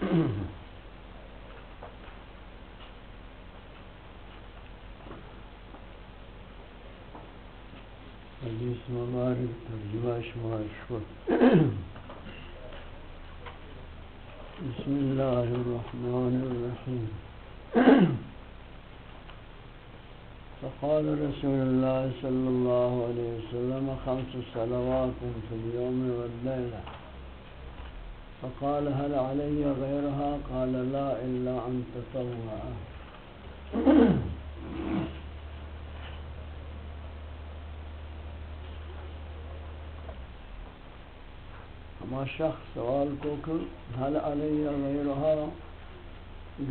حدیث مبارک ترجمہ شمار شکر بسم اللہ الرحمن الرحیم فقال رسول الله صلى الله عليه وسلم خمس صلوات في اليوم والليلة. فقال هل علي غيرها؟ قال لا إلا أن تطوع ما شخص سوال کو کہ حل علی غیرها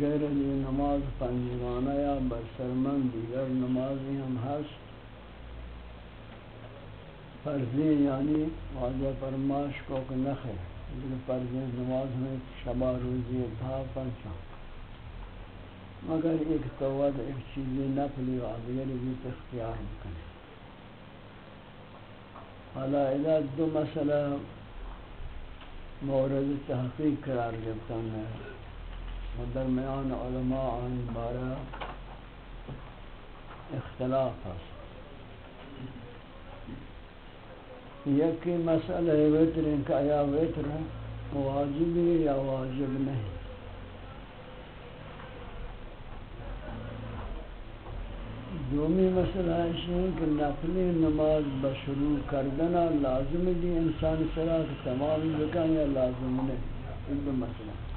غیر دی نماز پنجگانہ یا برسرمن دیگر نمازی ہم ہست؟ فرضی یعنی واضح فرماش کو کہ نخے لیکن فرضی نماز میں شبہ روزی تھا پنچا مگر ایک قوت، ایک چیزی نفلی و آدھگر بھی اختیار مکنے حالا اذا دو مسئلہ مورد تحقیق قرار گرتا ہے۔ و درمیان علماء آن بارا اختلاف ہے یکی مسئلہ ویتر ان کا یا ویتر ہے یا واجب نہیں؟ دومی مسئلہ ہے کہ نفلی نماز بشروع کردنا لازم دی انسان سرا کہ تمام بکن یا لازم نہیں؟ ان دو مسئلہ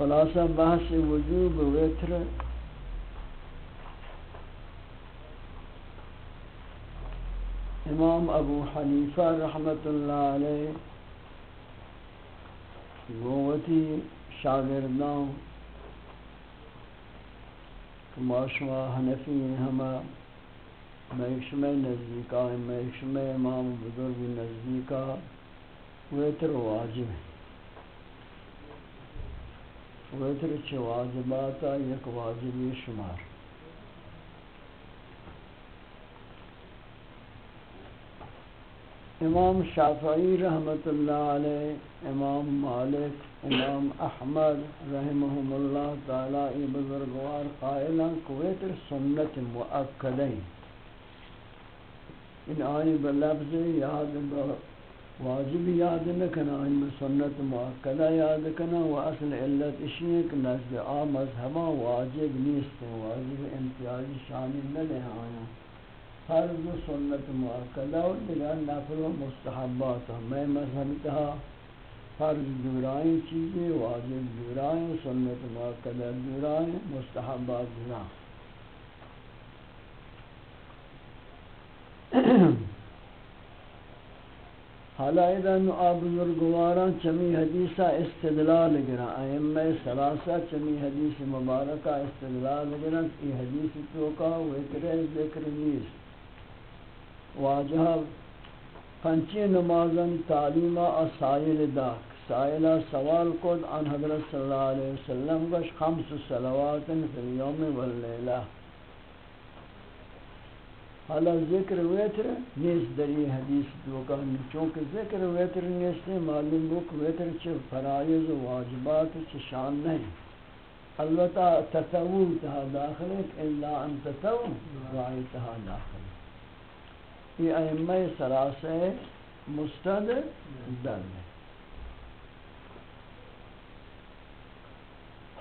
خلاصہ بحث وجوب ویتر امام ابو حنیفہ رحمت اللہ علیہ گوتی شاگردان ماشما حنفی ہما میشم نزدیکا میشم امام بزرگ نزدیکا ویتر واجب ہے ویتر چھ واجباتا یک واجبی شمار. امام شافعی رحمت اللہ علیہ، امام مالک، امام احمد رحمہم اللہ تعالی بزرگوار قائلہ کویتر سنت مؤکدین. ان آئی بلفظ یاد واجب یاد نکنا ان سنت مؤکدہ یاد کنا و اصل علت اشیئے کہ نزد آ مذہبہ واجب نیست، واجب امتیازی شامل نہ لے آیا فرض و سنت مؤکدہ و دیگر نفل و مستحبات۔ میں مذہب کہا فرض دورائیں چیزیں، واجب دورائیں سنت مؤکدہ دورائیں مستحبات دورائیں حالا ایدن آب بزرگواران چمی حدیثہ استدلال گرا، ائمہ سلاسہ چمی حدیث مبارکہ استدلال گرا ای حدیث توکا وکر ذکر نیست واجہ پنچی نمازن تعلیمہ اسائل داک۔ سائلہ سوال کد عن حضرت صلی اللہ علیہ وسلم گوش خمس صلوات فی اليوم واللیلہ۔ حالا ذکر ویتر نیست در یہ حدیث دوکا چونکہ ذکر ویتر نیست، معلوم بک ویتر چھ فرائض و واجبات چھ شان نہیں۔ البتہ تتو تہا داخل الا ان تتو رائی تہا داخل یہ ائمہ سلاسہ مستد دل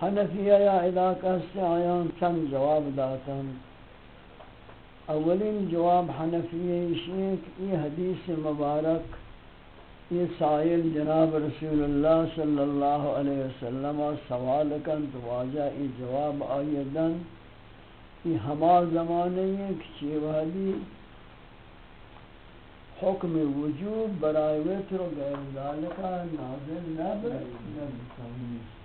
حنفیہ یا علاقہ سے آیان چند جواب داتا ہوں اولین جواب حنفیہ شیخ یہ حدیث مبارک یہ سائل جناب رسول اللہ صلی اللہ علیہ وسلم سوال کن تو واجہ یہ جواب آئیدن یہ ہما زمانے ہیں کہ چی وحدی حکم وجوب برائے ویتر و غیر ذالکہ نازل نبر نبر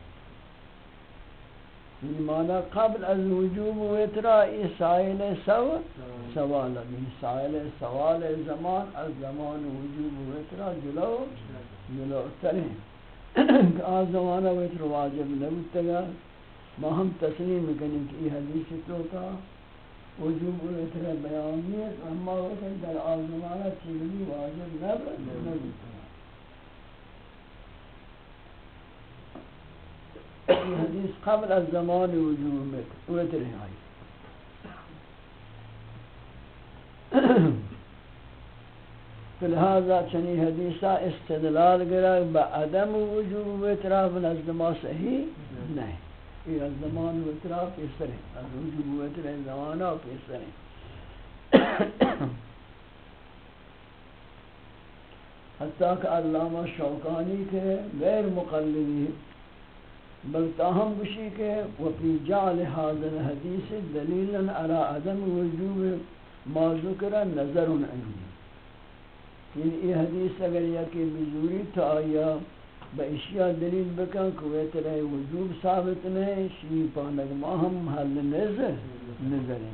مانا قبل از وجوب ویترا ای سائل سو سوال ابھی سائل سوال زمان از زمان وجوب ویترا جلو جلو ترین آز زمانہ ویتر واجب نبوتا گا ما ہم تسلیم کنیم کہ یہ حدیث وجوب ویتر بیانیت اما ویتر در آز زمانہ واجب نبوتا حدیث قبل از زمان وجود میں وتر ہے فلہذا چنی حدیثہ استدلال گرا با عدم وجود وتراف نزد ما صحیح نہیں یہ از زمان وتراف پیسر ہے از وجود وتر زمانہ پیسر ہے حتیٰ کہ علامہ شوکانی کے غیر مقلدی بل تاہم بشی کے وفی جعل حاضر حدیث دلیلا على عدم وجوب ما ذکر نظر عندي یعنی یہ حدیث اگر یہ کہ بزوری تا آیا با اشیاء دلیل بکن کویت رہے وجوب ثابت نہیں شیئی پانک ما ہم حل نظر نظر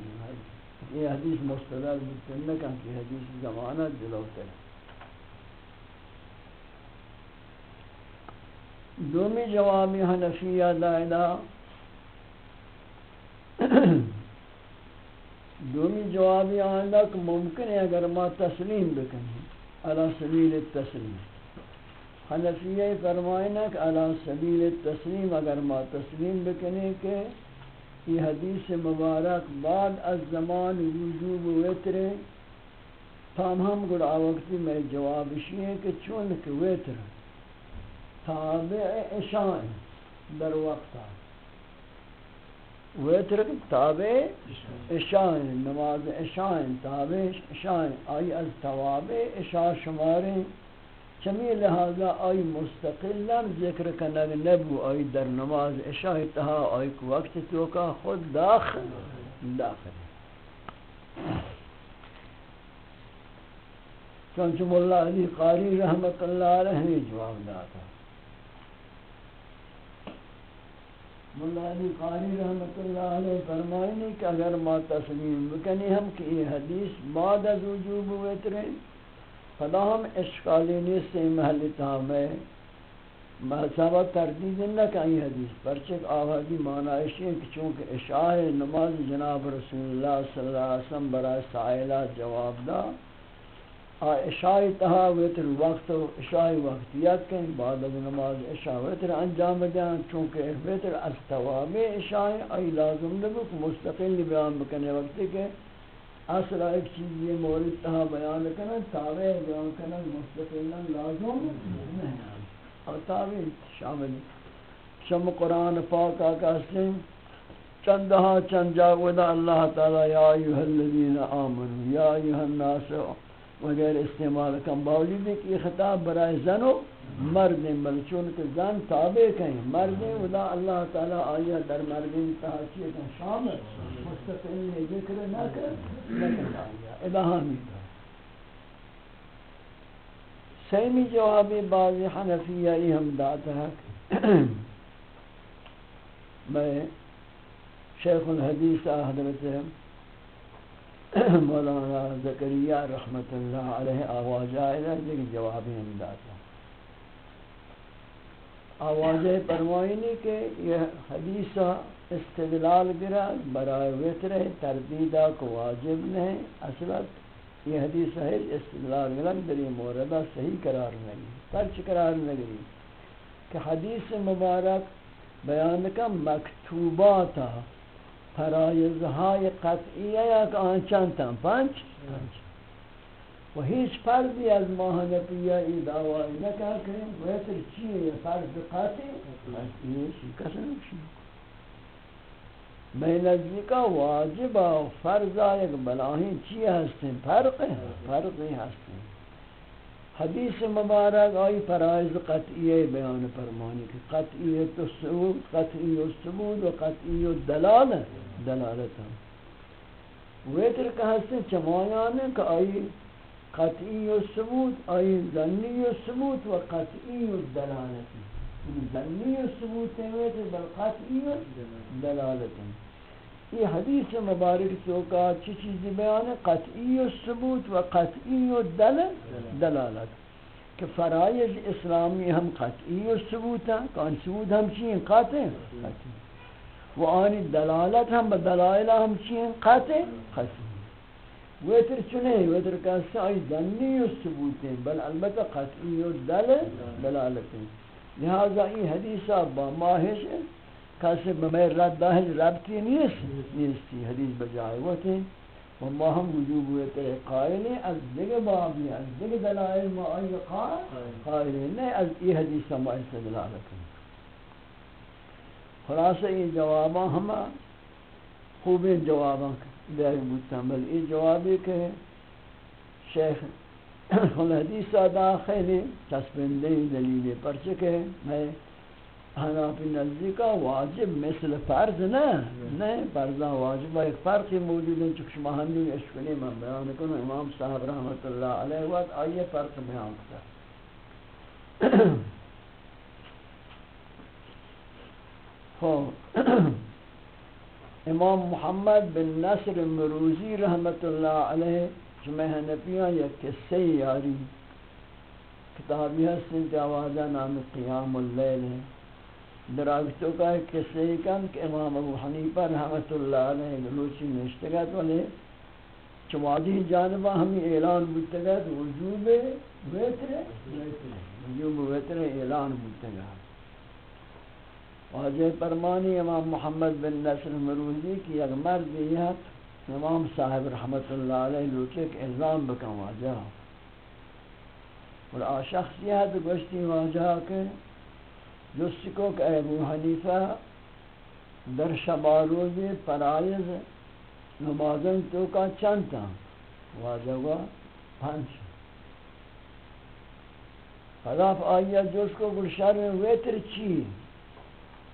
یہ حدیث مستدل بکن نکن کہ حدیث زمانہ جلوتر۔ ہے دومی جوابی حنفیہ دائدہ دومی جوابی آئندہ کہ ممکن ہے اگر ما تسلیم بکنی، علی سبیل التسلیم۔ حنفیہ فرمائنا کہ علی سبیل التسلیم اگر ما تسلیم بکنی کہ یہ حدیث مبارک بعد از زمان وجوب ویتر تام ہم گڑا وقتی میں جواب شیئے کہ چونکہ ویتر تابع اشاء در وقتا ویتر تابع اشاء نماز اشاء تابع اشاء آئی از توابع اشاء شماریں چمی لہذا آئی مستقلا ذکر کنگ نبو، آئی در نماز اشاء تہا، آئی کو وقت تو کا خود داخل داخل۔ چونچہ مولا علی قاری رحمت اللہ علیہ نے جواب داتا۔ مولا قاری رحمت اللہ علیہ فرمائنی کہ اگر ما تسلیم بکنی ہم کہ یہ حدیث بعد از وجوب ویترے فلا ہم اشکالی نیست سے محل تامے محصابہ تردید نہ کہیں حدیث پرچک آوازی معنی ہے کہ چونکہ اشاہ نماز جناب رسول اللہ صلی اللہ علیہ وسلم برای سائلہ جواب دا عشاء تہا ویتر وقت و عشاء وقت یاد بعد از نماز عشاء ویتر انجام دیں چونکہ ویتر از تواب عشاء ای لازم نبو کہ مستقل بیان بکنے وقت کہ اصل ایک چیز یہ مورد تہا بیان کرنا تابع بیان کرنا مستقل لازم نہیں اور تابع شامل شم قرآن پاک آقا سلیم چندہا چند جاگودا اللہ تعالی، یا ایوہ الذین آمنوا، یا ایوہ الناس وغیر استعمال کم باوجود ہے کہ یہ خطاب برائے زن و مرد بل چونکہ زن تابع کہیں۔ مرد ودا اللہ تعالی آیا در مرد تحصیل کا شامل مستقل ذکر نہ کر لیکن آیا الہامی تھا۔ سیمی جوابی بعض حنفیہ یہ ہم داتا ہے میں شیخ الحدیث حضرت مولانا زکریہ رحمت اللہ علیہ آواز آئے لیکن جوابی اندازہ آواز پرمائنی کہ یہ حدیث استدلال گرا برائے وطر تردیدہ کو واجب نہیں اصلت یہ حدیث ہے، استدلال گرا در یہ موردہ صحیح قرار نہیں، ترچ قرار نہیں۔ کہ حدیث مبارک بیان کا مکتوباتا فرائضهای قطعیه یک آن چند تن پنج؟ و هیچ فردی از ماهنفیه ای دعوایی نکن کریم ویتر چیه؟ یه فرض قطعی؟ قطعیه چی کسی نمشی میں نزدیکا واجب و فرض یک بلاہین چی ہستیں فرق فرق ہستیں حدیث مبارک آئی فرائض قطعی بیان فرمانی کہ قطعی تو ثبوت قطعی و ثبوت و قطعی و دلالت ہم ویتر کہا سے چمایان ہے کہ آئی قطعی و آئی ذنی و و قطعی و دلالت یعنی ذنی و ثبوت ہے ویتر، بل قطعی و دلالت یہ حدیث مبارک تو چی چیز بیان ہے؟ قطعی و ثبوت و قطعی و دل دلالت. کہ فرائض اسلامی ہم قطعی و ثبوت ہیں کون ثبوت ہم چیئے قطع قطعی و آنی دلالت ہم بدلائل ہم چیئے قطع. قطعی ویتر چنے؟ ویتر کہتے ہیں آئی دنی و ثبوت ہیں، بل البتہ قطعی و دل دلالت ہیں. لہذا یہ حدیثہ با ماہش ہے کسی بمی رد داہج ربطی نیست نیستی حدیث بجائے ہیں و ما ہم وجوب ہوئے ترے قائلیں از دیگه بابی از دیگه دلائل ما آئی قائلیں نہیں از ای حدیث ما استدلال کریں خلاصہ یہ جواباں ہم خوبی جواباں دے بودتا بل ای جوابی کہ شیخ الحدیث داخلی چسپندے دلیل پرچکے میں حنافی نزدیکا، واجب، مثل فرض نه. نه، فرضا واجب. ایک فرقی موجود ہے چکش مہمی اشکنی من بیان کنو امام صاحب رحمت اللہ علیہ وقت آئیے فرق بیان کرتا امام محمد بن نصر مروزی رحمت اللہ علیہ جمع حنفیان یک قصے یاری کتابی ہستن جوازہ نام قیام اللیل. ہے دراغتوں کا ایک قصہ کن کہ امام ابو حنیفہ رحمت اللہ علیہ گلوچی نشتگت والے چوادی جانبہ ہمیں اعلان بودتگت وجوب ویتر وجوب ویتر اعلان بودتگت واجہ پرمانی امام محمد بن نصر مروزی کی اگر مرد یہ امام صاحب رحمت اللہ علیہ لوچے کہ الزام بکن واجہ اور آ شخصیت گوشتی واجہ کہ جس کو کہ ابو حنیفہ در شبا روزی فرائض نمازن تو کا چند تا واجہ گوا پانچ۔ خلاف آئیہ جس کو گلشار میں ویتر چی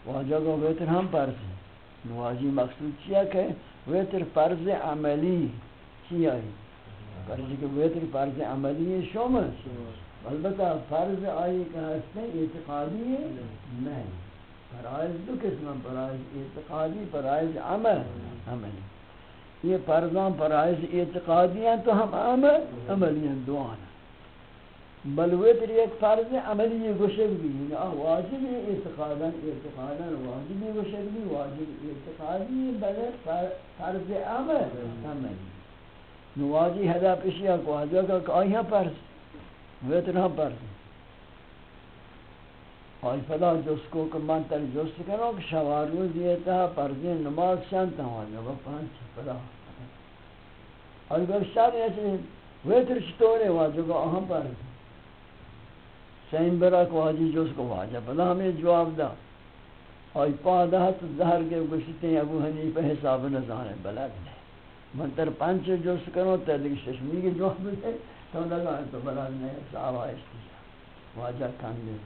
واجہ گوا ویتر ہم پرز۔ نوازی مقصود چیا کہ ویتر فرض عملی چی آئی فرض کہ ویتر فرض عملی شومن البتہ فرض آئی کا ہستے اعتقادی ہے نہیں، فرائض دو قسم فرائض اعتقادی، فرائض عمل. عمل. یہ فرضاں، فرائض اعتقادی ہیں تو ہم عمل، عملی ہیں دوان بلویتر ایک فرض عملی گوشک بھی یعنی ہے واجب اعتقادا اعتقادا واجب گوشک بھی، واجب اعتقادی بلد فرض عمل، عملی. نواجی حدا پیشیا کو حدا کہ آئی ہیں فرض. ویتنا پر آئی فلا جس کو کہ من تر جس کرو کہ شوار روز دیتا پرزی نماز شانتا ہوا جب پانچ فلا اور اگر شاید ایسے ویتر چطورے واجب اہم پر سین برا کو واجی جس کو واجب فلا ہمیں جواب دا آئی پادا تو زہر کے گشتے ابو حنیفہ حساب نظانے بلد نہیں من تر پانچ جس کرو تیدک ششمی کی جواب دے تو لگا تو برای نے صاحب آئیستی واجہ کھاندے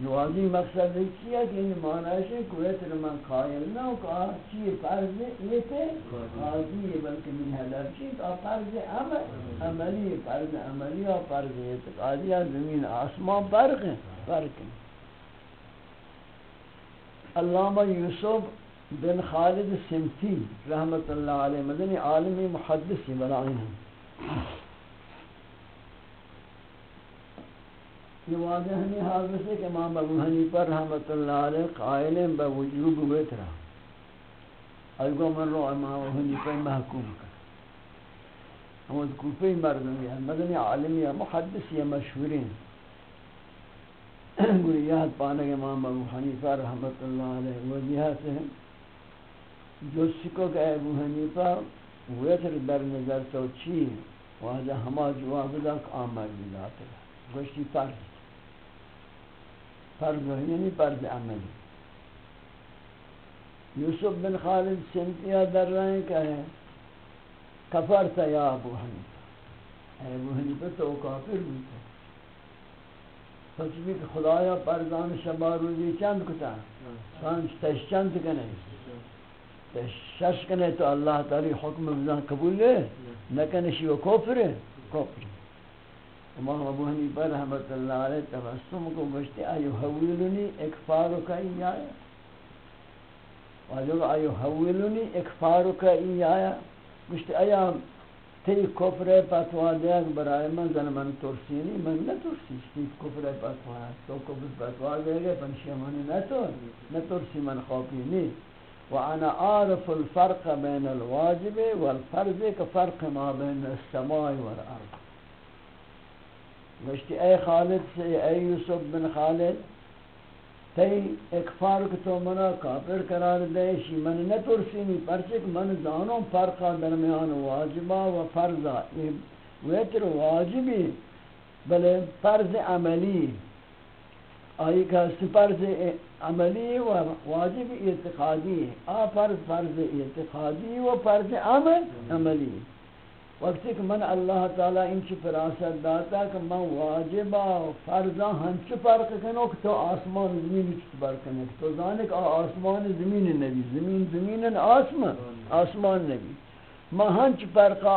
نوازی مقصد ہے کیا کہ یہ معنی ہے کہ ویتر من قائل نہ ہو کہ چیئے فرض یہ تھے قاضی ہے بلکہ من حضر چیئے کہ فرض عمل عملی فرض عملی اور فرض اعتقادی اور زمین آسمان فرق ہیں فرق ہیں علامہ یوسف بن خالد سمتی رحمت اللہ علیہ مدنی عالمی محدثی بلائیں ہیں یہ واضح ہمیں حاضر سے کہ امام ابو حنیفہ رحمت اللہ علیہ قائل ہیں بوجوب ویترا اگو من رو امام ابو حنیفہ محکوم کر۔ ہم کوفی مردم ہیں مدنی عالمی محدث یا مشہورین گریات پانے امام ابو حنیفہ رحمت اللہ علیہ وجہ سے جو سکو کہ ابو حنیفہ ویتر در نظر تو چی واجہ ہما جواب دا کہ آمر بلات گوشتی فرض۔ فرض یعنی فرض عملی. یوسف بن خالد سنتیا در رہے ہیں کہ کفرت یا ابو حنیفہ؟ اے ابو حنیفہ تو کافر بھی تھا سچ بھی کہ خدایا پرزان شبا روزی چند کتا؟ سانچ تش چند کنے؟ تش شش کنے تو اللہ تعالی حکم بزن قبول لے نہ شی و کفر کفر۔ امام ابو حنیفہ رحمۃ اللہ علیہ تبسم کو گشتے ایو حویلنی اکفار کا ایایا واجب ایو حویلنی اکفار کا ایایا گشتے ایا تی کفر فتوا دے برائے من زن من ترسینی؟ من نہ تی کفر فتوا تو کفر فتوا دے گے پنشی من نہ تو نہ ترسی من خوفی نہیں وانا عارف الفرق بين الواجب والفرض كفرق ما بين السماء والارض. گشتی اے خالد سے اے یوسف بن خالد تی اکفار کو تو منا کافر قرار دے شی من نترسینی پرچک من زانوں فرقا درمیان واجبا و فرضا ویتر واجبی، بلے فرض عملی۔ آئی کا فرض عملی و واجب اعتقادی آ فرض فرض اعتقادی و فرض عمل عملی۔ وقتی کہ من اللہ تعالی انچ فراست داتا کہ من واجبا و فرضا ہنچ فرق کنو کہ تو آسمان زمین چت برکنے تو زانک آسمان زمین نبی، زمین زمین آسمان آسمان نبی۔ من ہنچ فرقا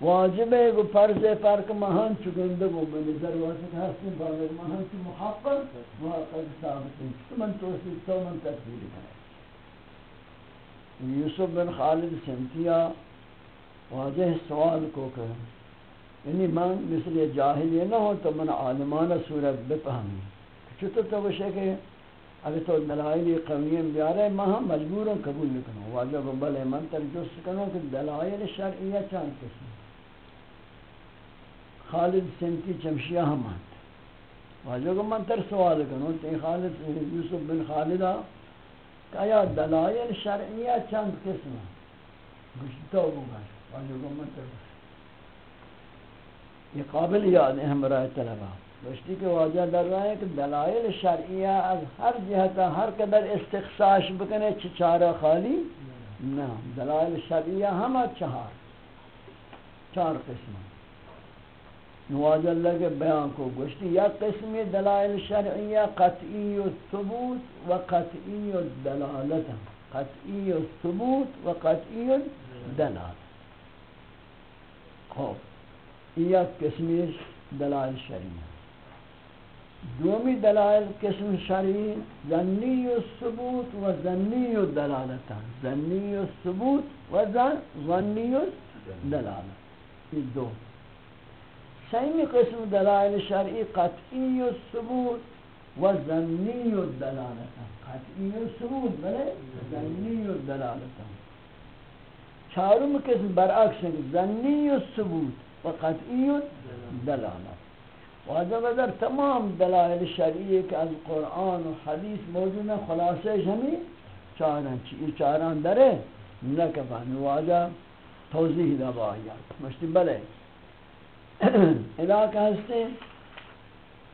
واجب ہے وہ فرض فرق مہان چگندے وہ میں نظر واسط حسن باغر مہان چ محقق محقق ثابت ہے تو من توصیف تو من تفسیر کرے یوسف بن خالد سنتیا واجہ سوال کو کہ یعنی من مثل جاہل یہ نہ ہو تو من عالمانہ صورت بفہمی۔ چطور تو وشے کہ اگر تو دلائل قویم بیارے میں ہم مجبور ہوں قبول نکنوں واجہ کو بلے من ترجس کنوں کہ دلائل شرعیہ چاند قسم خالد سنتی چمشیہ ہم آتا واجہ کو من تر سوال کرنو تی خالد، یوسف بن خالدہ کہ یا دلائل شرعیہ چند قسم گشتو بگا واجہ یہ قابل یاد ہے ہمراہ طلبہ۔ گشتی کہ واجہ در رہا ہے کہ دلائل شرعیہ از ہر جہتا ہر قدر استخصاش بکنے چچارہ خالی نہ۔ دلائل شرعیہ ہم چہار۔ چار قسم۔ نواز اللہ کے بیان کو گوشتی یا قسم دلائل شرعیہ قطعی الثبوت و قطعی الدلالت۔ قطعی الثبوت و قطعی الدلالت۔ خوب یہ قسم دلائل شرعیہ دومی دلائل قسم شرعی ذنی الثبوت و ذنی الدلالت ذنی الثبوت و ذنی الدلالت یہ دو۔ سیمی قسم دلائل شرعی قطعی و ثبوت و ظنی و دلالتا قطعی و ثبوت بلے ظنی و چارم قسم برعکس زنی و ثبوت و قطعی و دلالت واجه در تمام دلائل شرعی که از قرآن و حدیث موجود خلاصه جمعی چاران چی چاران داره. نه که فهمی واجه توضیح دبایی مشتی بله. علاقه هستی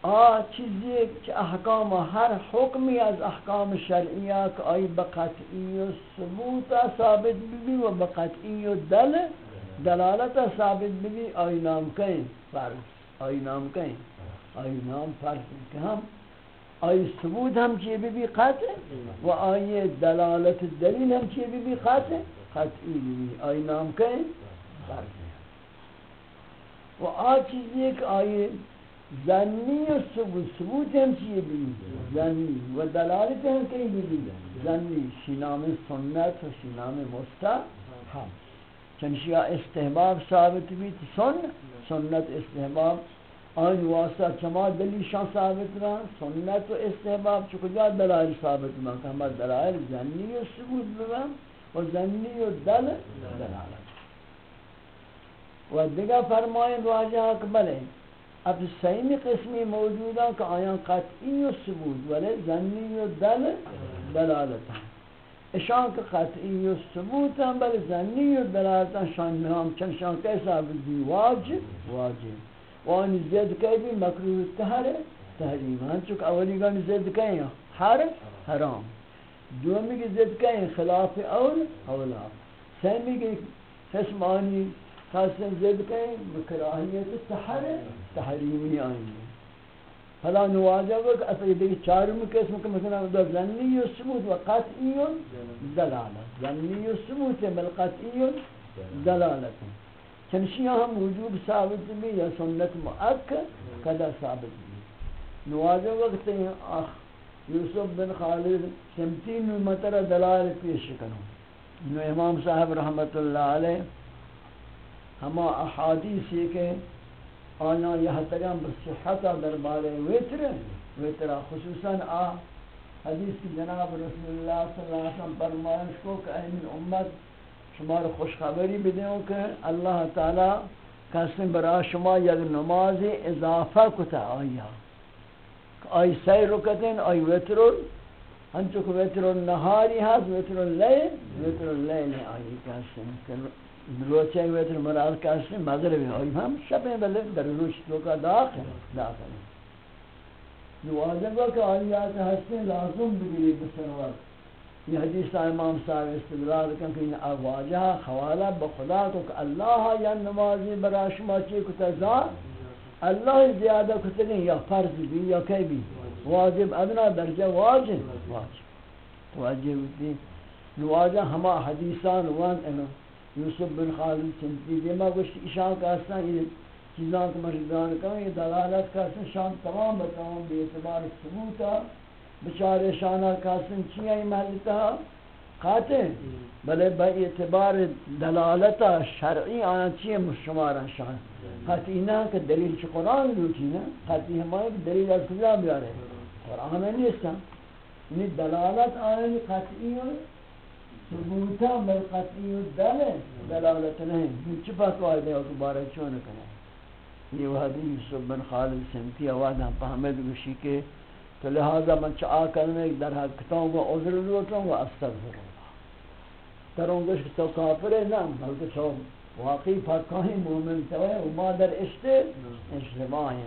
آ چیزی کہ احکام ہر حکمی از احکام شرعیہ کہ آئی بقطعی و ثبوتا ثابت بھی و بقطعی و دل دلالتا ثابت بھی آئی نام کہیں فرض. آئی نام کہیں آئی نام فرض. کہ ہم آئی ثبوت ہم چیئے بھی قطع. و آئی دلالت دلیل ہم چیئے بھی بھی قطع. قطعی بھی آئی نام کہیں فرض. و آ چیزی ایک آئے زنی و ثبوت ہم چیئے بھی زنی. و دلالت ہم کہیں بھی زنی. شنام سنت و شنام مستحب ہاں. چنشیہ استحباب ثابت بھی سن. سنت استحباب. آن واسطہ چما دلی شان ثابت رہا. سنت و استحباب. چکجا دلائل ثابت رہا. کہ ہمارا دلائل زنی و ثبوت بگا و زنی و دل دلالت. و دیگه فرمائیں واجہ اکبر ہے اب سیمی قسمی موجودہ کہ آیا قطعی و ثبوت ولی زنی و دل دلالتا اشان کہ قطعی و ثبوت ہیں بل زنی و دلالت دلالتا شان نام چند شان کیسا بھی واجب واجب۔ وانی زید کئی بھی مکروح تہر تحریم ہاں چونکہ اولی گانی زید کئی ہیں حر حرام۔ دومی کی زید کئی ہیں خلاف اول، اولا۔ سیمی کی حسمانی خاصن زد کہیں بکراہیت تحر تحریمی آئیں فلا نواجہ وقت اصلا دیکھ چارم قسم کہ مثلا دا ظنی و ثبوت و قطعی دلالت ظنی و ثبوت بل قطعی دلالت چنشی ہم وجوب ثابت بھی یا سنت مؤکد کدا ثابت بھی۔ نواجہ وقت اخ یوسف بن خالد سمتین مطر دلال پیش کروں۔ امام صاحب رحمت اللہ علیہ ہما احادیث یہ کہ آیا یہ تگم بصحت دربار وتر وتر خصوصا آ حدیث کی جناب رسول اللہ صلی اللہ علیہ وسلم فرمائش کو کہ اے امت، شمار خوشخبری بدیں کہ اللہ تعالی قسم برا شما یک نماز اضافہ کتا آیا آئی سی رکتیں آئی وتر ہنچو کہ وتر النہاری ہے ہاں، وتر اللیل وتر اللیل آئی قسم روچے ہوئے تھے مراد کاسے مغرب ہے۔ اور ہم شب میں بلے در روش تو کا داخل داخل جو واجب ہے کہ آیات ہستے لازم بگیری بسنوات یہ حدیث امام صاحب استدلال کن کہ یہ واجہ خوالہ بخدا کو کہ اللہ یا نمازی برا شما چی کتا زا اللہ زیادہ کتا یا فرض بھی، یا کئی بھی۔ واجب ادنا درجہ واجب واجب۔ واجب تھی نواجہ ہما حدیثان وان انہوں یوسف بن خالد چنتی دیما گوشت اشان کا اسنا یہ یعنی چیزان کو مجدان کروں یہ دلالت کا اسنا شان تمام بتاؤں بے اعتبار ثبوتا بچار شانہ کا اسنا چیئے محلتا قاطع بلے با اعتبار دلالتا شرعی آنا چیئے مشمارا شان. قطعی نا کہ دلیل چی قرآن لوٹی نا قطعی ہمارے دلیل از کجا بیارے قرآن نیستا یعنی دلالت آنی قطعی ثبوتا بل قطعی دل دلالت نہیں چی واحد ہے اس بارے چون کرے یہ وحدی یوسف بن خالد سمتی آواز ہم پہمد گوشی کے تو لہذا من چاہ کرنے در حقتوں کو عذر لوٹوں کو استغفر اللہ تروں گوش تو کافر ہے نا بلکہ تو واقعی فقاہی مومن تو ہے وما در اشتے ہیں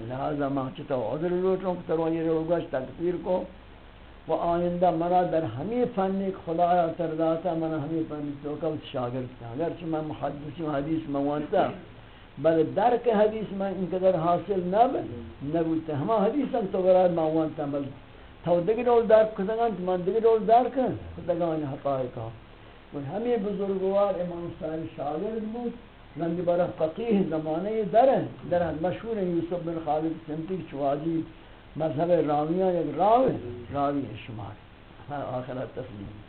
لہذا من چاہ عذر لوٹوں کو تروں یہ روگش تکفیر کو و آئندہ منا در ہمیں فنی خدایا ترداتا منا ہمیں فنی توکا و شاگرد کا اگرچہ میں محدثی حدیث موانتا بل درک حدیث میں انقدر حاصل نب نبوتا ہما حدیث تو برای موانتا بل تو دیگر رول درک کتگان تو من دیگر رول درک کتگان حقائقا و ہمیں بزرگوار امام صاحب شاگرد بود لنگی برا فقیح زمانے در در مشہور یوسف بن خالد سمتی چواجی مذہب راویہ یک راوی راوی شمار۔ ہاں، آخرت تسلیم۔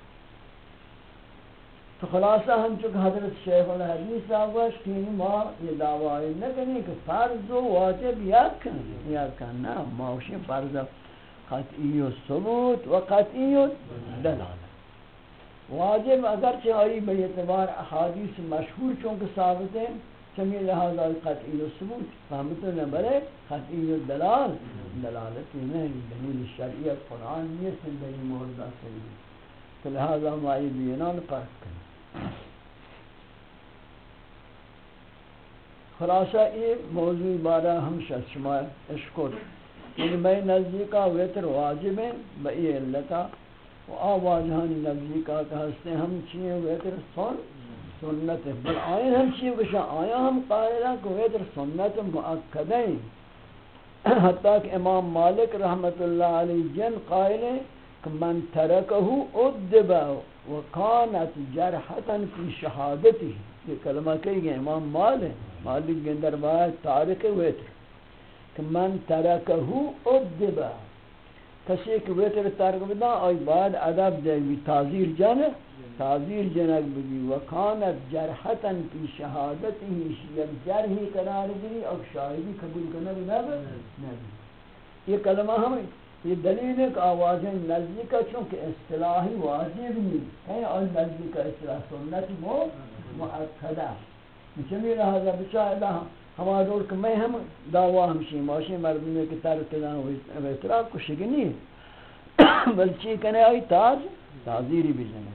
تو خلاصہ ہم چکہ حضرت شیخ الحدیث آگوش کہ ما یہ دعوائی نکنی کہ فرض و واجب یاد کن یاد کن نا ماوشی فرض قطعی و ثبوت و قطعی و دلالت۔ واجب اگرچہ آئی بے اعتبار احادیث مشہور چونکہ ثابت ہیں چمی لحاظ قطعی و ثبوت. فهمتو نبرے قطعی و دلال. دلالتی نہیں دلیل شریعت قرآن نیست، دلیل موردہ صحیح تو لہذا مائی بینان فرق کریں خلاصہ یہ موضوع بارہ ہم شخص شما اشکر. یعنی میں نزدیکا ویتر واجب ہے بئی علتا. و آواجہانی نزدیکا کہ ہستے ہم چیئے ویتر سن سنت بل آئین ہم چیئے کشا آیا ہم قائلہ کو ادھر سنت مؤکدیں حتیٰ کہ امام مالک رحمت اللہ علیہ جن قائل ہیں کہ من ترکہو ادبا وکانت جرحتا فی شہادتی یہ کلمہ کہی گئے، امام مالک مالک گندر باید تارک ہوئے تھے۔ کہ من ترکہو ادبا کسی کہ ویتر ترک بدا آئی بعد ادب دے بھی تازیر جانے تعذیر جنک بگی وکانت جرحتا کی شہادت ہی یک جرحی قرار گری، اور شاہدی قبول کنگ نب نبی یہ کلمہ ہم، یہ دلیل ہے کہ آوازیں نزدی کا چونکہ اصطلاحی واجب نہیں ہے اور نزدی کا اصطلاح سنت مو مؤکدہ۔ چمی لہذا بچاہدہ ہما دور کہ میں ہم دعوا ہمشی ماشی مردمی کی ترک دان و اعتراف کو شگنی بلچی کنے آئی، تاج تازیری بھی بجنے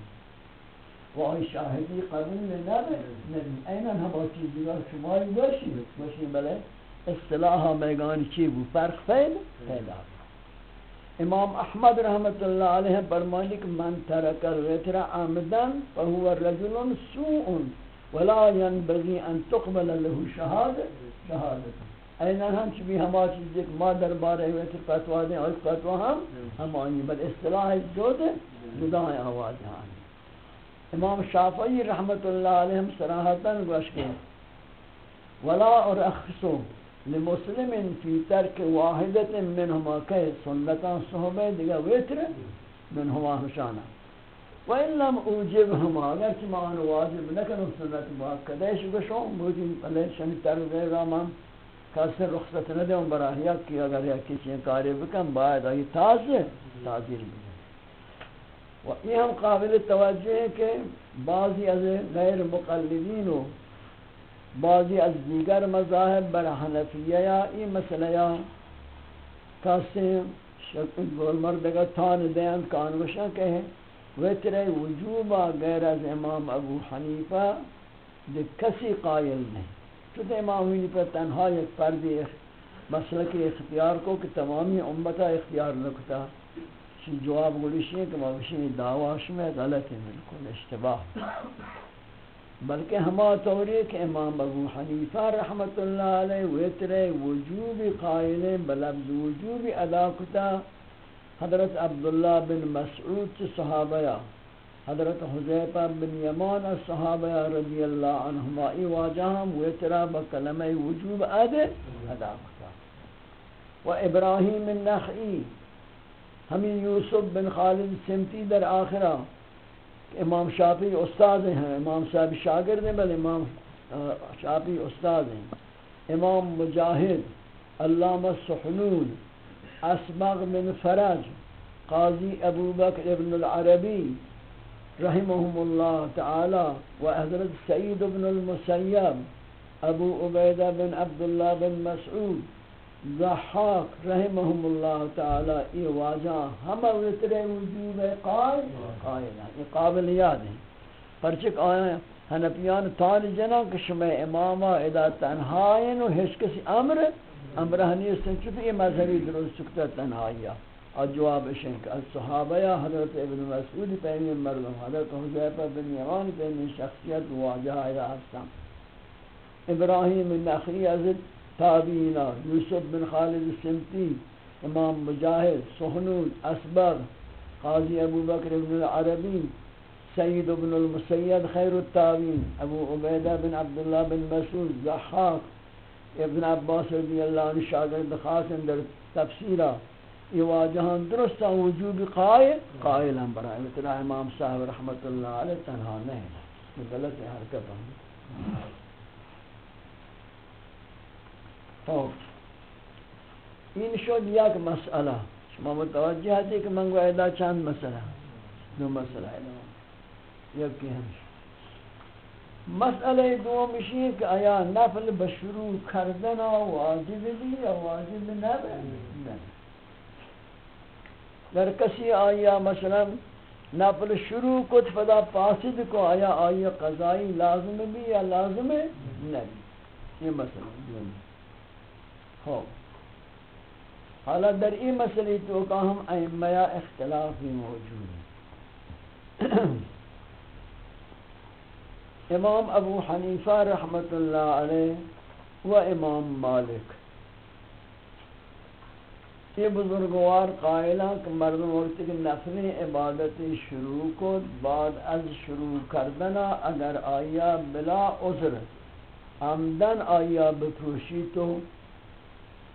و آئی شاہدی قبول نبی نبی اینا ہما چیز دیگر شماری باشی باشی بلے۔ اصطلاحا میگانی چی بو، فرق فیل پیدا امام احمد رحمت اللہ علیہ فرمانی کہ من ترک الوتر عمدن فهو رجل سوء ولا ينبغي أن تقبل له شهادة شهادت این ہم چبی ہما چیز ایک ما دربارے وتر فتوا دیں اور فتوا ہم ہمانی بل اصطلاح جو دے جدا ہے آواز ہاں امام شافعی رحمت اللہ علیہ صراحتا گوش کے ولا اور اخصو لمسلم فی ترک واحدت منهما کہ سنتا صحبہ دیگا ویتر منهما ہشانا وإن لم اوجبهما اگر چی مان واجب نکنو سنت مؤکدہ شو شو موجود پلے شن تر غیر من کاسر رخصت نہ دوں براہ یا اگر یا کسی کاری بکن، باید ای تازه تاثیر بھی و یہ ہم قابل توجہ ہے کہ بعضی از غیر مقلدین بعضی از دیگر مذاہب بر حنفیہ یا ای مسئلہ یا کسی شکل گول مردگا تان دین کانوشا کہے ویتر وجوبا غیر از امام ابو حنیفہ دے کسی قائل نہیں۔ چونکہ امام حنیفہ تنہا ایک پردی مسئلہ کے اختیار کو کہ تمامی امتہ اختیار لکتا شی جواب گوشی ہے کہ موشی دعواش میں غلط ہے، بالکل اشتباہ۔ بلکہ ہما طوری کہ امام ابو حنیفہ رحمت اللہ علیہ ویتر وجوب قائل بلفظ وجوب ادا کتا۔ حضرت عبداللہ بن مسعود صحابہ حضرت حضیفہ بن یمان صحابہ رضی اللہ عنہما، ای واجہم ویترا بکلمہ وجوب ادا ادا کتا و ابراہیم النخعی، ہمیں یوسف بن خالد سمتی در آخرہ، امام شافعی استاد ہیں، امام صاحب شاگرد ہیں، بل امام شافعی استاد ہیں۔ امام مجاہد، علامہ سحنون اسبغ بن فرج قاضی ابو بکر ابن العربی رحمهم اللہ تعالی و حضرت سعید بن المسیب ابو عبیدہ بن عبداللہ بن مسعود ضحاق رحمهم اللہ تعالی ای واجہ ہم وطر وجوب قائل؟ قائل ہیں، یہ قابل یاد ہیں۔ پرچک آیا حنفیان تان جنا کہ شما اماما ادا تنہائن و ہیچ کسی امر امر حنیس سے چطور یہ مذہبی درست سکتا تنہائیا اور جواب اشن کہ الصحابہ یا حضرت ابن مسعود پہنی مردم، حضرت حضیفہ بن یوان پہنی شخصیت واجہ یا حسن ابراہیم النخری عزت تابعینا، یوسف بن خالد السمتی امام مجاہد سحنون اسبغ قاضی ابو بکر بن العربی، سید بن المسید خیر التابعین، ابو عبیدہ بن عبداللہ بن مسعود زحاق ابن عباس رضی اللہ عنہ شاگرد خاص در تفسیرہ، یہ واجہان درست وجوب قائل قائل ہم برائے اتنا امام صاحب رحمت اللہ علیہ تنہا نہیں یہ غلط ہے، حرکت ہم۔ این شد یک مسئله شما متوجه هستی که من گویده چند مسئله دو مسئله یکی همش مسئله دومش این که آیا نفل به شروع کردن واجب بی یا واجب نبه در کسی آیا مثلا نفل شروع کت فدا فاسد کو آیا آیا قضائی لازم بھی یا لازم نہیں یہ مسئلہ ہو حالا در این مسئلے تو کہ ہم ائمہ اختلافی موجود ہیں۔ امام ابو حنیفہ رحمت اللہ علیہ و امام مالک۔ یہ بزرگوار قائلہ کہ مردم وقت کی نفل عبادت شروع کو بعد از شروع کردنا اگر آیا بلا عذر عمدن آیا بپروشی تو،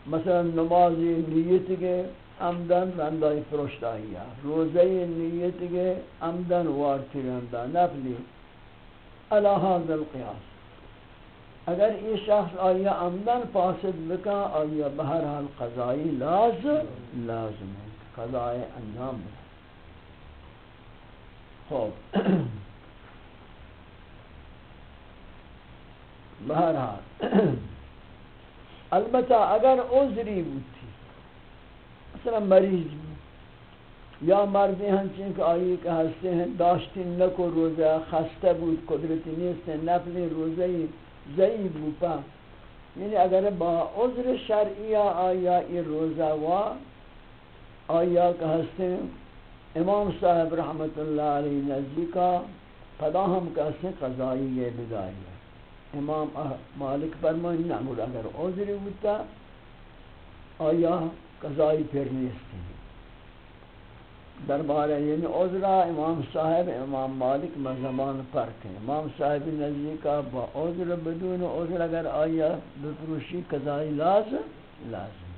مثلا نمازی نیت کے عمدن رندائی فروشت آئیا روزی نیت کے عمدن وارتی رندہ نفلی علا حاضر القیاس. اگر یہ شخص آیا عمدن فاسد بکا آیا بہرحال قضائی لازم؟ لازم ہے قضائی انجام ہے خوب بہرحال. البتہ اگر عذری بودتی مثلا مریض یا مردی ہنچین کہ آئی کہ ہستے ہیں داشتی نکو روزہ خستہ بود، قدرتی نیست، نفل روزہ ضعیف بوپا یعنی اگر با عذر شرعی آیا ای روزہ وا آیا کہ ہستے ہیں امام صاحب رحمت اللہ علیہ نزدیکا پدا ہم کہتے ہیں قضائی یہ بدائی امام مالک فرمانی نعمل اگر عذر ہوتا آیا قضائی پھر نیستی دربارہ یعنی عذرہ امام صاحب، امام مالک مذہبان فرق ہیں امام صاحب نزدیکا با عذر بدون عذر اگر آیا بپروشی قضائی لازم لازم۔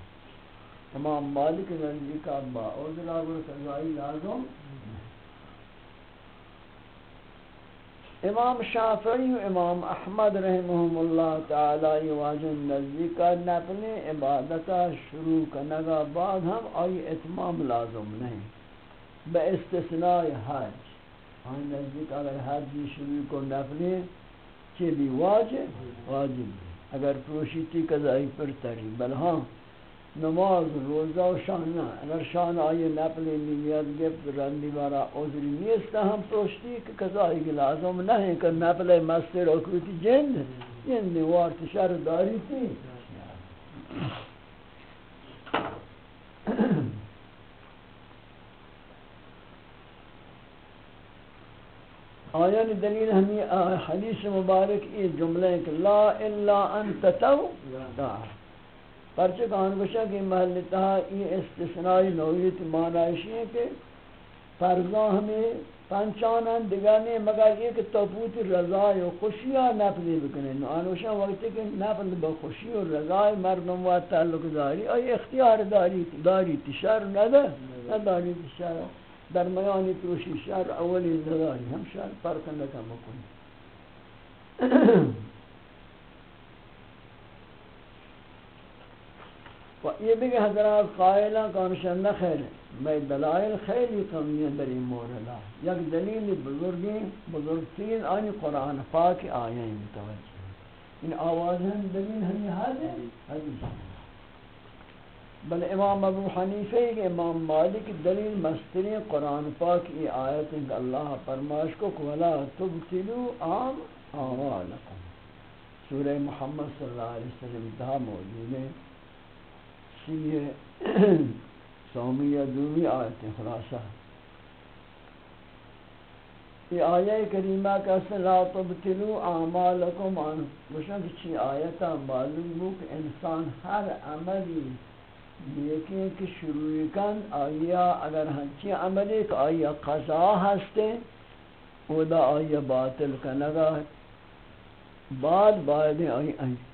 امام مالک رنجی کا با اوزلا و سزائی لازم۔ امام شافعی و امام احمد رحمهم اللہ تعالی واجن نزدی کا نفل عبادتا شروع کنگا بعد ہم آئی اتمام لازم نہیں۔ با استثناء حج. آئی نزدی کا اگر حجی شروع کو نفل چی بھی واجب؟ واجب. اگر پروشیتی قضائی پر تری. بل ہاں نماز روزہ و شان اگر شان آئی نپل نیت گفت، رندی بارا عذری نیست ہم پروشتی کہ قضائی کی لازم نہیں کہ نپل مستر اکروتی جند جند وارت شر داری تھی آیان دلیل ہمیں حدیث مبارک یہ جملے کہ لا الا انت تو دار پرچہ کہان گوشا کہ محل تہا یہ استثنائی نوعیت معنیشی ہے کہ فرضاں ہمیں پنچانن دگانے مگر یہ کہ توپوت رضای و خوشی نفلی بکنے آنوشا وقتی کہ نفل بخوشی و رضای مردم و تعلق داری، آئی اختیار داری داری تشار نده نداری تشار۔ در میانی توشی شر اولی نداری ہم شر فرق نکم بکنی. و یہ بھی کہ حضرات قائلہ کانشان نخیر میں دلائل خیلی کمی در این مورلا یک دلیل بزرگی، بزرگترین آنی قرآن پاک آییں متوجہ ان آوازیں دلیل ہمیں حاضر حدیث بل امام ابو حنیفہ کہ امام مالک دلیل مستری قرآن پاک ای آیت کہ اللہ فرماش کو ولا تبتلو عام آوالکم سورہ محمد صلی اللہ علیہ وسلم دہا موجود ہے۔ سومی دومی آیت خلاصہ۔ یہ آیہ کریمہ کا لا تبتلو اعمالکم۔ آن مشن چی آیتا معلوم ہو کہ انسان ہر عملی لیکن کہ شروع کن آیا اگر ہنچی عملی کہ آیا قضا ہستے، او دا آیا باطل کنگا بعد بعد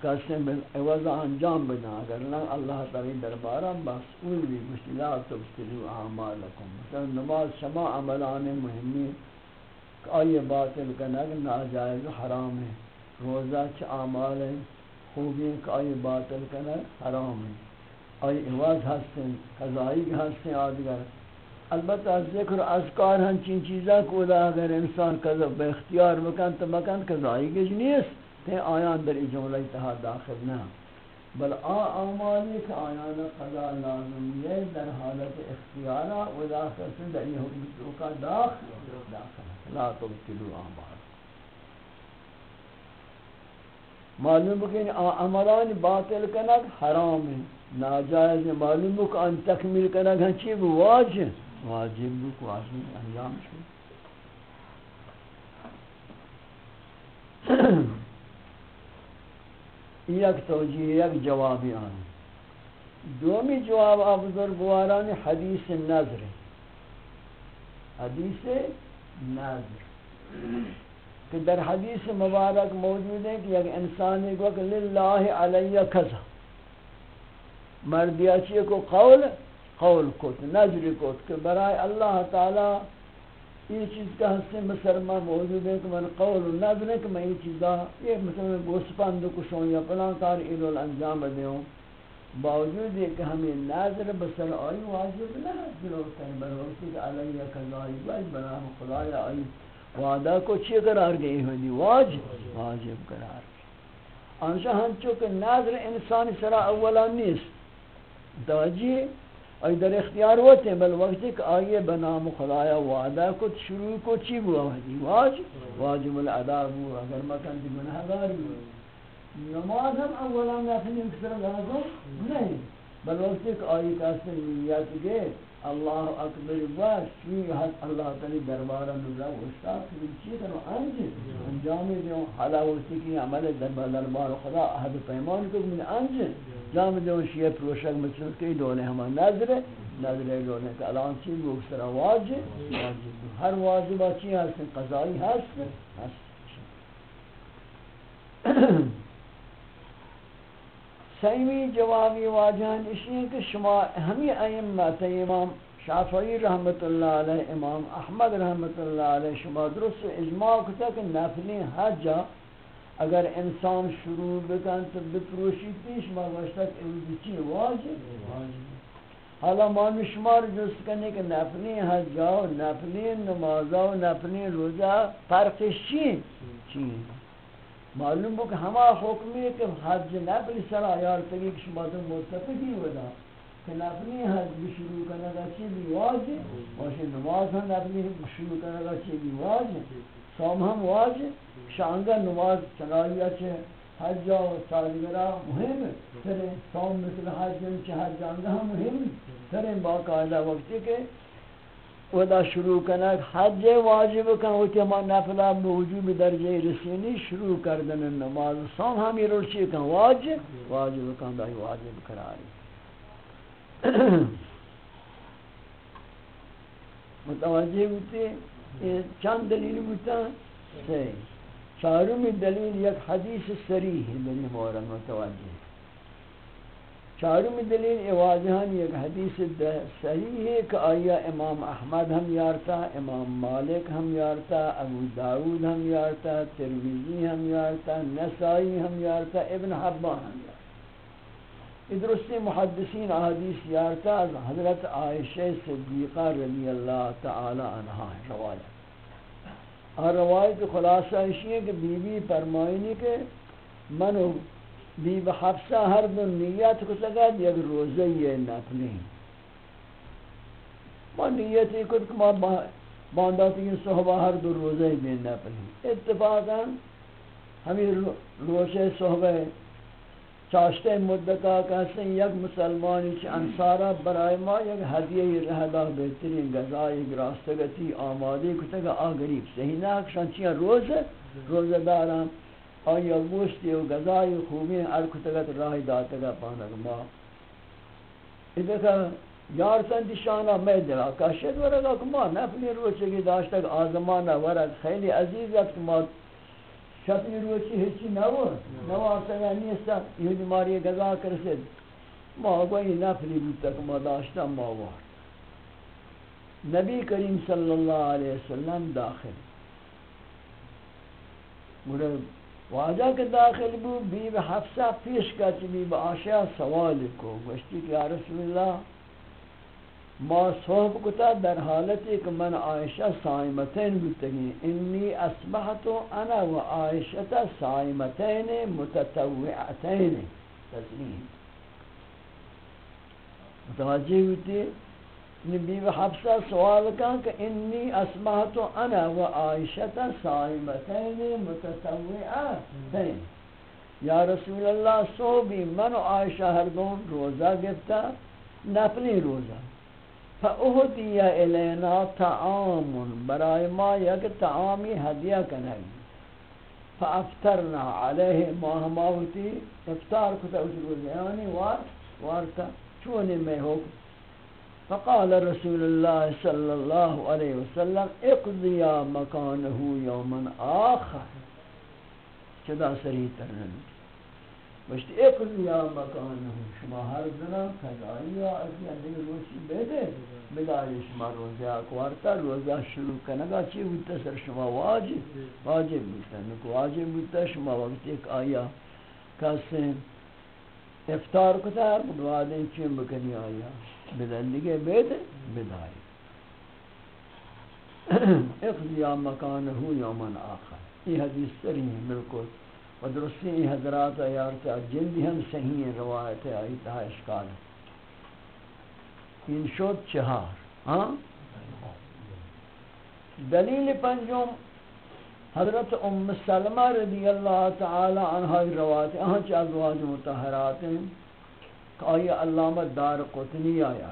قسم عوض انجام بنا، اگر نہ اللہ تعالی دربارہ مسئول بھی مشلا تبتلو اعمالکم۔ مثلا نماز شما عملان مهمی کہ آئی باطل کنگ ناجائز حرام ہے۔ روزہ چ اعمال خوبی کہ آئی باطل کنگ حرام ہے۔ آئی عوض ہستیں قضائی ہستیں آدگر البتہ ذکر اذکار ہن چین چیزاں کو دا اگر انسان قضا بے اختیار مکان تو مکان قضائی گج نیست، تے آیان در ای جملہ اتحاد داخل نہ۔ بل آ اعمالی کہ آیان قضا لازم یہ در حالت اختیارا و داخل سے در یہ حکمتوں کا داخل داخل لا تبتلو اعمال۔ معلوم کہ عملان باطل کنک حرام ہے ناجائز معلوم کہ ان تکمیل کنک ہنچی واجب. واجب کو واجب انجام شد یک توجیه یک جوابی آن۔ دومی جواب بزرگواران حدیث نظر۔ حدیث نظر۔ کہ در حدیث مبارک موجود ہے کہ یک انسان ایک وقت للہ علیہ کذا۔ مردیاچی کو قول قول کت نظر کت، کہ برای اللہ تعالی یہ چیز کا حسن مسلمہ موجود ہے کہ من قول و نظر کہ میں یہ چیزا یہ مثلا گوسپند کشوں یا پلان کار ایلو الانجام دیوں باوجود یہ کہ ہمیں نظر بسر آئی، واجب نہ جلو کہیں بروسی کہ علیہ کلائی کذائی باید بنام خدای آئی۔ وعدہ کو چی قرار گئی ہوئی واجب واجب قرار۔ انشا ہنچو کہ نظر انسانی سرا اولا نیست داجی ای در اختیار ہوتے ہیں، بل وقت کہ آئیے بنام خدایا وعدہ کو شروع کو چی بوا ہے؟ جی، واج واجب الادا بوا اگر مکان دی گناہگار بوا نماز ہم اولا نفل انکسر لازم نہیں بل وقت کہ آئیے کاسر نیت گئے اللہ اکبر باش چی حد اللہ تعالی دربارہ نزا وشتاق من چی کرو انج انجام دیو حالا وقتی کی عمل دربار دربار خدا، احد پیمان کو من انج جام دیو شیئے پروشک مثل کی دونے ہما نظر نظر دونے کا الان چی گوک سر واجب واجب ہر واجبہ چی ہست قضائی ہست ہست سیمی جوابی واجہان اسی ہیں کہ شما ہمی ائمت امام شافعی رحمت اللہ علیہ، امام احمد رحمت اللہ علیہ، شما درست اجماع کتا کہ نفلی حجا اگر انسان شروع بکن تو بپروشی پیش ما گوشتک ایدی چی واجب حالا ما شمار جست کرنے کہ نفلی حجا و نفلی نمازا و نفلی روزہ فرقش چی؟ چی؟ معلوم ہو کہ ہما حکمی ہے کہ حج نفل سرا یار تگی کہ شما تو متفقی ودا۔ کہ نفلی حج شروع کرنے کا چی بھی واجب واشی نماز ہم نفلی شروع کرنے کا چی بھی واجب سوم ہم واجب شانگا نماز چنائیہ چھے حج و سالگرہ مهم ہے۔ سوم مثل حج، چھ حج آنگا ہم مهم ہے باقاعدہ وقتی کہ ودا شروع کنک حج واجب کن ہوتی ہما نفلہ بوجوب درجہ رسینی شروع کردن نماز. سام ہمی روچی کن واجب. واجب کن دائی واجب کراری متوجہ ہوتی چند دلیل ہوتا سی چارمی دلیل یک حدیث سریح دلیل مورد متوجہ چارم دلیل واضحان یک حدیث صحیح ہے کہ آیا امام احمد ہم یارتا، امام مالک ہم یارتا، ابو داود ہم یارتا ترمیزی ہم یارتا، نسائی ہم یارتا، ابن حبان ہم یارتا۔ ادرسی محدثین احادیث یارتا از حضرت عائشہ صدیقہ رضی اللہ تعالی عنہ روایت۔ اور روایت خلاصہ ہے کہ بی بی فرمائنی کے منو بی بحفصہ ہر دن نیت کو سگد یک روزہ یہ نفلی ما نیت ہی کد کما بانداتی ہیں صحبہ ہر دن روزہ ہی بین نفلی اتفاقا ہمیں روشہ صحبہ چاشتے مدتا کہتے ہیں، یک مسلمانی چی انصارہ برائے ما یک حدیعی رہدہ، بہترین گزائی راستگتی آمادی کتگا آگریب صحیح نا کشان چیئے روزہ؟ روزہ دارم آیا گوشتی و گزای خوبی هر کتگت راهی داتگا پانک ما. ایده که یار سنتی شانا میں دلا. کشید ورگا که ما نفلی روچگی داشتگ آزمان ورگ خیلی عزیز که ما شپی روچی هیچی نور نوار سگا نیستا یهودی ماری گزا کرسید. ما گوی نفلی بیتا که ما داشتا ما وار. نبی کریم صلی اللہ علیہ وسلم داخل. مجھے واجہ کے داخل بو بی بی حفصہ پیش کا چی بی بی آشیا سوال کو۔ گوشتی کہ یا رسول اللہ، ما صحب کتا در حالتی کہ من عائشہ سائمتین بتگی انی اسبحتو انا و عائشتا سائمتین متتوعتین تسلیم۔ متوجہ ہوتی؟ نبی و حفصہ سوال کن کہ انی اسمعت انا و عائشت صائمتین متسوعتین. یا رسول اللہ سو من و عائشہ ہر دون روزہ گفتا نفلی روزہ. فاہدی الینا تعام برای ما یک تعامی حدیہ کنگی. فافترنا علیہ ما ہماوتی افطار کتا اس روزہ یعنی وار وارتا چونی میں ہوگا فقال رسول الله صلى الله عليه وسلم اقضي مكانه يوما آخر۔ چدا سریع ترنم بشت اقضي مكانه شما هر دنا قضایی آتی اندی روشی بیده بدای شما روزه اکوارتا روزه شروع کنگا، چی بودتا سر شما واجب؟ واجب بودتا نکو واجب بودتا شما وقت ایک آیا کسی افطار کتا بعد این چیم بکنی آیا۔ بدلیگه بید بدای اقضی مکانه یومن آخر. یہ حدیث سری ہے بالکل و درستی این حضرات ایارتا جلدی ہم صحیح روایت ہے آئی تہا اشکال. ہے این شد چہار ہاں دلیل پنجم، حضرت ام سلمہ رضی اللہ تعالی عنہ روایت. اہاں چا ازواج متحرات ہیں؟ آئی علامہ دار قطنی آیا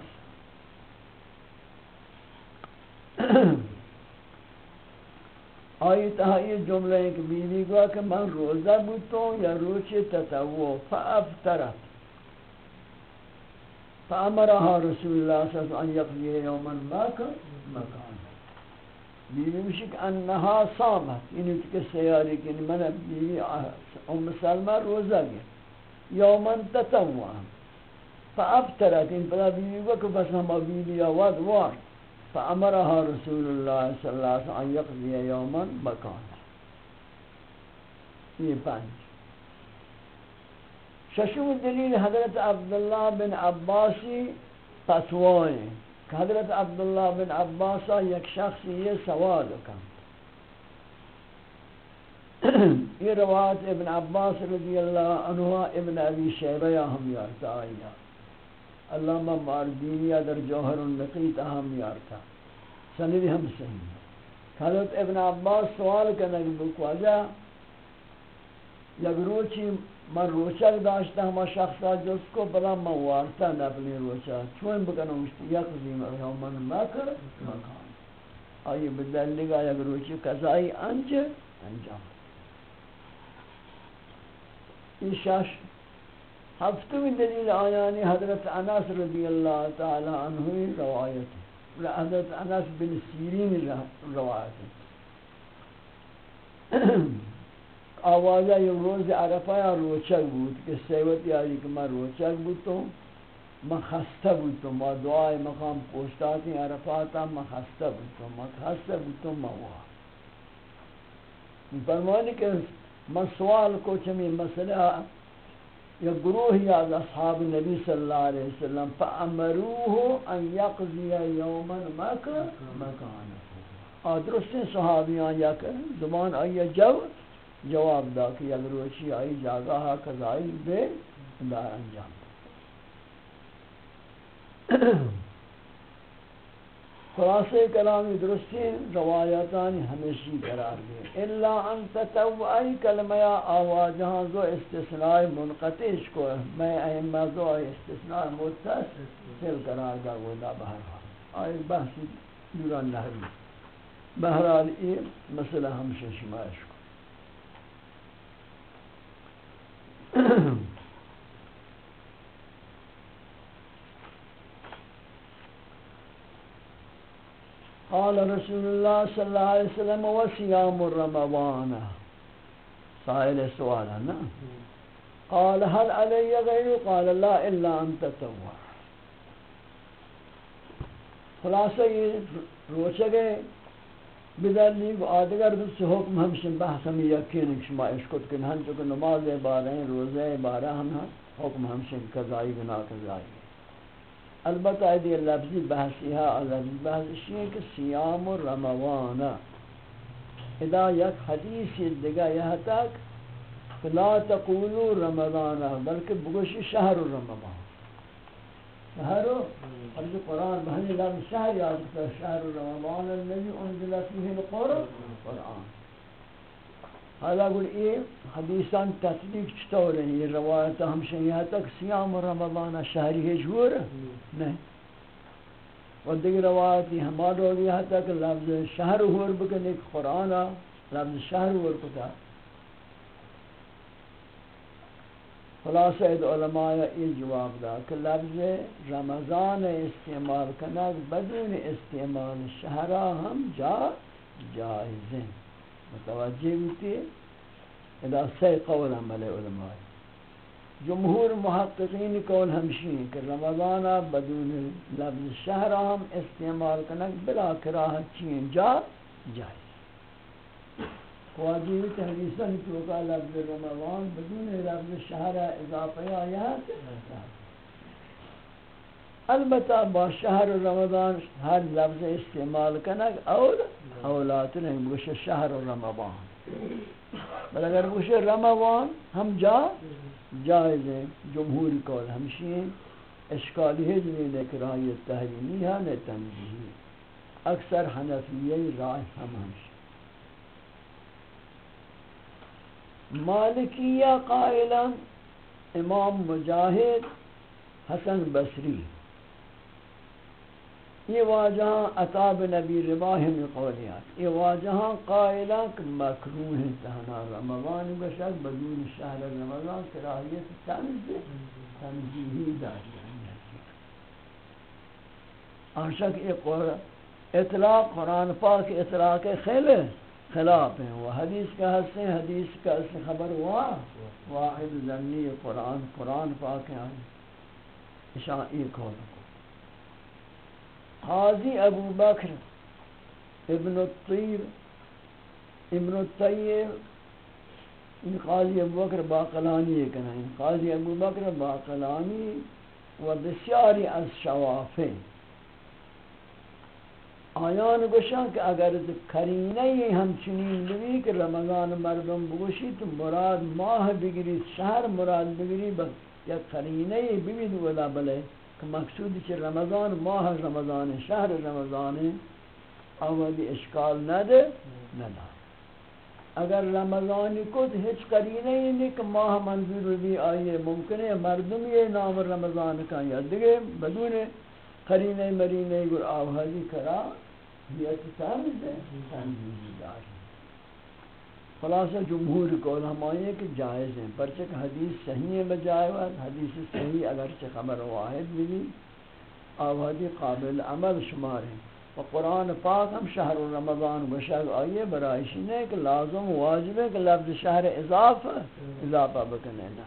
آئی تہا یہ جملہ ایک بیوی گوا کہ من روزہ بوتوں یا روچ تتوو فافترت فامرها رسول اللہ صلی اللہ علیہ وسلم ان یقضی یوما ماکا مکان بیوی مشک انہا صامت یعنی کہ سیاری کہ من بیوی ام سلمہ روزہ گیا یوما تتوو فافترت إن پدا گوا کہ بس ہم بیوی آواد وارد فأمرها رسول الله صلى الله عليه وسلم أن يقضي يوما مكان. یہ پانچ ششم دلیل حضرت عبداللہ بن عباسی فتوائیں حضرت عبداللہ بن عباسا یک شخص یہ سوال کن یہ روایت ابن عباس رضی اللہ عنہ ابن ابی شیبہ ہم یارتا آئیہ علامہ ماردینیہ در جوہر النقی تاہم یارتا سندی ہم صحیح حضرت ابن عباس سوال کرنے کہ بکواجہ یک روچی من روچک داشتا ہما شخصا جس کو بلا من وارتا نبلی روچا، چون بکنو مشتی یک زیم او من مکر مکان۔ آئی بدل لگا یک روچی قضائی انج انجام۔ یہ شاش ہفتمی دلیل آیانی حضرت انس رضی اللہ تعالی عنہ روایت حضرت انس بن سیرین روایت ہے آوازہ یہ روز عرفہ یا روچک بود کہ سیوتی آئی کہ میں روچک بودتوں میں خستہ بودتوں میں دعای مقام پوشتاتی عرفاتا میں خستہ بودتوں میں خستہ بودتوں میں ہوا فرمانی کہ میں سوال کو چمی مسئلہ یا گروہی از اصحاب نبی صلی اللہ علیہ وسلم فامروه ان یقضی یوما مکا مکانا صحابیان، یا کہ زمان آئی جو جواب دا کہ یا گروہی آئی، جاگاہ کذائی بے دا انجام۔ خلاصے کلامی درستی روایتانی ہمیشی قرار دے۔ الا ان تتوعی کلمہ آواجہاں زو استثناء منقطش کو میں ائمہ زو استثناء متصل قرار دا گودا بہر۔ آئی بحثی دوران نحوی۔ بہرحال یہ مسئلہ ہم شمائش کو۔ قال رسول الله صلى الله عليه وسلم وصيام رمضان سائل سوالا نا؟ قال هل علي غير قال لا، الا ان تتوع خلاصہ یہ روچے گئے بدلی و آدگر دوست حکم ہمشن بحث ہم یقین شما اشکت کن ہم چکے نماز بارے ہیں روزے بارے ہم حکم ہمشن قضائی بنا قضائی۔ البتہ یہ لفظی بحثی ہے لفظی بحثی ہے کہ سیام و رمضان ادا یک حدیث دیگا یہ تک لا تقولوا رمضان بلکہ بگوشی شہر رمضان. شہر اب قرآن بہنی لفظ شہر یاد کرتا شہر رمضان الذي انزل فيه القرآن. حالا گل یہ حدیثان تصدیق چطور ہیں یہ روایت ہمشن یہاں تک سیام رمضان شہری ہے جور نہیں و دیگر روایتی ہمارا ہو یہاں تک لفظ شہر ہور بکن ایک قرآن لفظ شہر ہور کتا خلاصہ اید علماء یہ جواب دا کہ لفظ رمضان استعمال کنک بدون استعمال شہرہ ہم جا جائز ہیں متوجہ ہوتی ہے ادا سی قول عمل علماء جمہور محققین قول ہمشی کہ رمضان بدون لفظ شہر ہم استعمال کنک بلا کراہت چین جا، جائے۔ واجب تحدیثاً توقع لفظ رمضان بدون لفظ شہر اضافہ آیا ہے البتہ با شہر رمضان ہر لفظ استعمال کنک اور اولات نہیں بگوش شہر رمضان. بل اگر گوشے رمضان ہم جا، جائز ہیں جمہور قول ہمشی ہیں اشکالی ہے جنہیں لیکن یہ تحریمی ہے، نہ تنجیحی اکثر حنفیہ رائے ہم ہمشی مالکیہ قائلا امام مجاہد حسن بصری. یہ واجہاں عطاب نبی رباہ میں قولیات یہ واجہاں قائلہ کہ مکروح ہیں تہنا رمضان بشک بدون شہر رمضان کراہیت تنزیح تنزیحی داری آنشک یہ اطلاق قرآن پاک اطلاق خیل خلاف ہیں۔ وہ حدیث کا حصے حدیث کا حصے خبر ہوا واحد ضمنی قرآن قرآن پاک ہیں۔ اشان ایک ہو قاضی ابو بکر ابن الطیر ابن الطیر، ان قاضی ابو بکر باقلانی کنا ان قاضی ابو بکر باقلانی و بسیاری از شوافے۔ آیان گوشن کہ اگر کرینه همچنین بگی کہ رمضان مردم بگوشی تو مراد ماہ بگیری شهر مراد بگیری یا کرینه بگید ولا بلے۔ مقصود چھ رمضان ماہ رمضان، شهر رمضان، اولی اشکال نده ندا اگر رمضانی کو تو ہچ کرینه نہیں کہ ماہ منظور بھی آئیے ممکن ہے مردم یہ نام رمضان کا یا دیگه، بدون قرینه مرینه گر آوازی کرا یہ تمیز ہے تمیزی داری خلاصہ جمہور قول ہمائیں کہ جائز ہیں پرچک حدیث صحیح ہے بجائے وقت، حدیث صحیح اگرچہ خبر واحد ملی آوادی قابل عمل شمار ہیں۔ و قرآن پاک ہم شہر رمضان بشک آئیے برائشی نے کہ لازم واجب ہے کہ لفظ شہر اضافہ اضافہ بکنے نا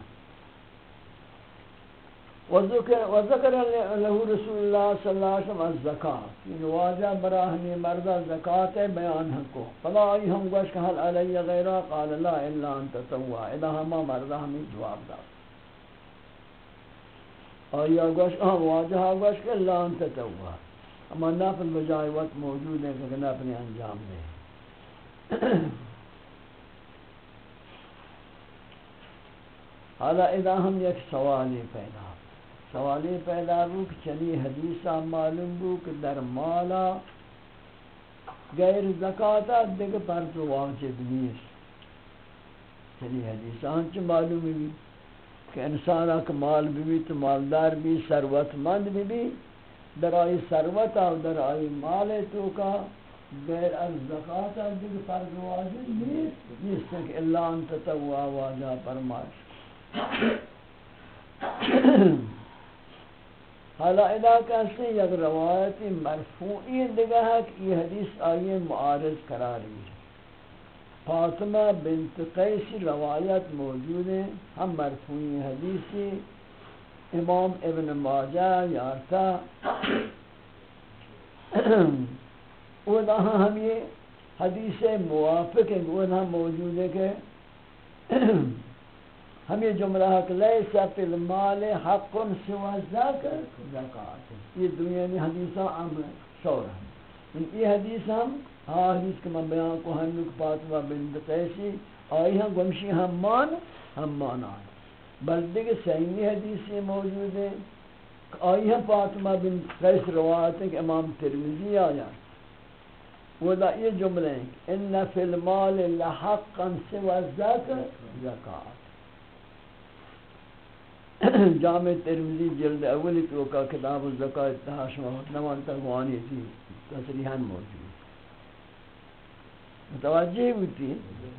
وذکر له رسول اللہ صلی اللہ علیہ وسلم الزکاة یہ واجہ براہمی مردہ زکاة بیان کو. فلا آئی ہم گوش کہ حل علی غیرہ، قال لا الا انت توا. اذا ہما مردہ ہمیں جواب دا آئی گوش ہاں، ہم واجہ گوش کہ لا انت توا. اما نافل بجائے وقت موجود ہے کہ نافل انجام دے. حالا اذا ہم یک سوالی پیدا سوالی پیدا ہو کہ چلی حدیثہ معلوم ہو کہ در مالا غیر زکاة دیکھ پرد واجب نیست چلی حدیثہ ہنچ معلوم بھی کہ انسانا کا مال بھی تو مالدار بھی ثروت مند بھی بھی در آئی ثروت اور در آئی مال تو کا غیر از زکاة دیکھ پرد واجب نیست نیست کہ اللہ انت توا واجہ فرمائش حالا ادا کہتے ہیں یک روایت مرفوعی دیگا ہے کہ یہ حدیث آئیے معارض قراری ہے فاطمہ بنت قیس روایت موجود ہیں ہم مرفوعی حدیثی، امام ابن ماجہ، یارتا۔ اوہ ہم یہ حدیث موافق ہیں اوہ موجود ہے کہ ہم یہ جملہ کہ لیسا فی المال حق سوا ذاکر زکاة یہ دنیا میں حدیثہ عام شور ہے یہ حدیث ہم ہاں حدیث کے من بیان کو ہم لوگ پاتوا بند قیسی آئی ہم گمشی ہم مان ہم مان آئے بل دیکھ صحیح حدیث موجود ہے۔ آئی ہم فاطمہ بن قیس روایت ہے کہ امام ترمیزی آیا۔ وہ دا یہ جملے ہیں ان فی المال لحقا سوا ذاکر زکاة جامع ترمذی جلد اولی تو کا کتاب الزکات تحاش نوان مطلب تقوانی تھی، تصریحاً موجود۔ متوجہ ہوتی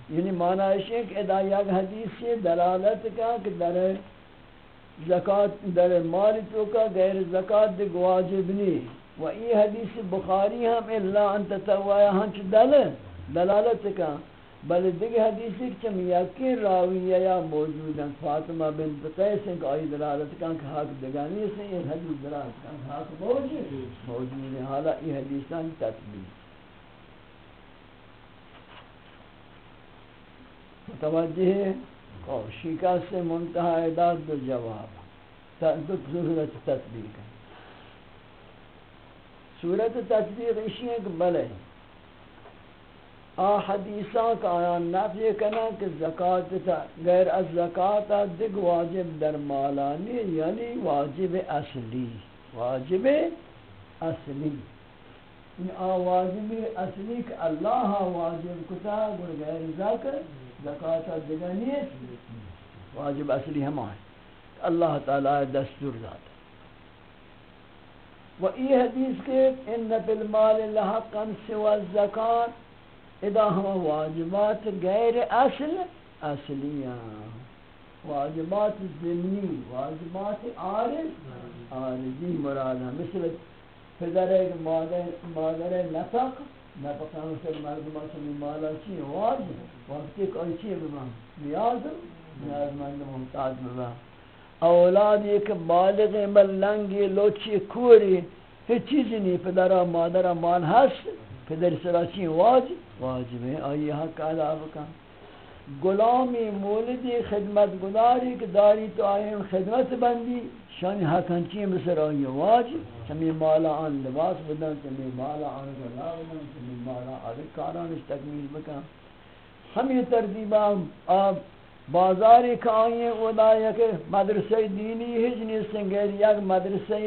یعنی معنی ہے کہ ادا حدیث سے دلالت کا کہ در زکات در مال تو کا غیر زکات دے واجب نہیں و یہ حدیث بخاری ہم الا انت توایا ہنچ دل، دلالت کا۔ بل دیگه حدیثی که چمی یکی راویه یا موجود ہیں فاطمہ بنت قیس ہیں کہ آئی دلالت کن کہ حق دگانی سے یہ حدیث دلالت کن کہ حق موجود موجود ہیں، حالا یہ حدیثان تطبیق۔ متوجہ ہے اور شیکہ سے منتہا اعداد دو جواب۔ دو صورت تطبیق ہے صورت تطبیق اسی ہے کہ بلے آ حدیثاں کا آیا نفی کنا کہ زکاة تا غیر از زکاة دگ واجب در مالانی یعنی واجب اصلی واجب اصلی۔ این آ واجب اصلی کہ اللہ واجب کتا گر غیر ذکر زکاة دگا نیت واجب اصلی ہمائے اللہ تعالی دستور ذات و ای حدیث کے ان بالمال لحقا سوى الزکاة ادا ہم واجبات غیر اصل اصلیاں۔ واجبات ضمنی واجبات عارض، عارضی مراد ہے مثل پدر ایک مادر مادر نفق نفق مثل مردمان سمی مالا چی واجب وقتی کوئی چی بمان نیاز نیاز مند محتاج بمان اولاد ایک بالغ ملنگی لوچی کوری هیچ چیزی نہیں۔ پدر مادر مال هست پدر سراچی واجب واجب ہے آئی حق ادا بکن۔ غلامی مولدی خدمت گداری کہ داری تو آئیم خدمت بندی شانی حق ہنچی مصر آئی واجب۔ چمی مالا آن لباس بدن چمی مالا آن غلا بدن چمی مالا آن کارانش تکمیل بکن۔ ہمیں ترتیبہ آب بازاری کا آئیں ادا کہ مدرسہ دینی ہجنی سنگیر یک مدرسہ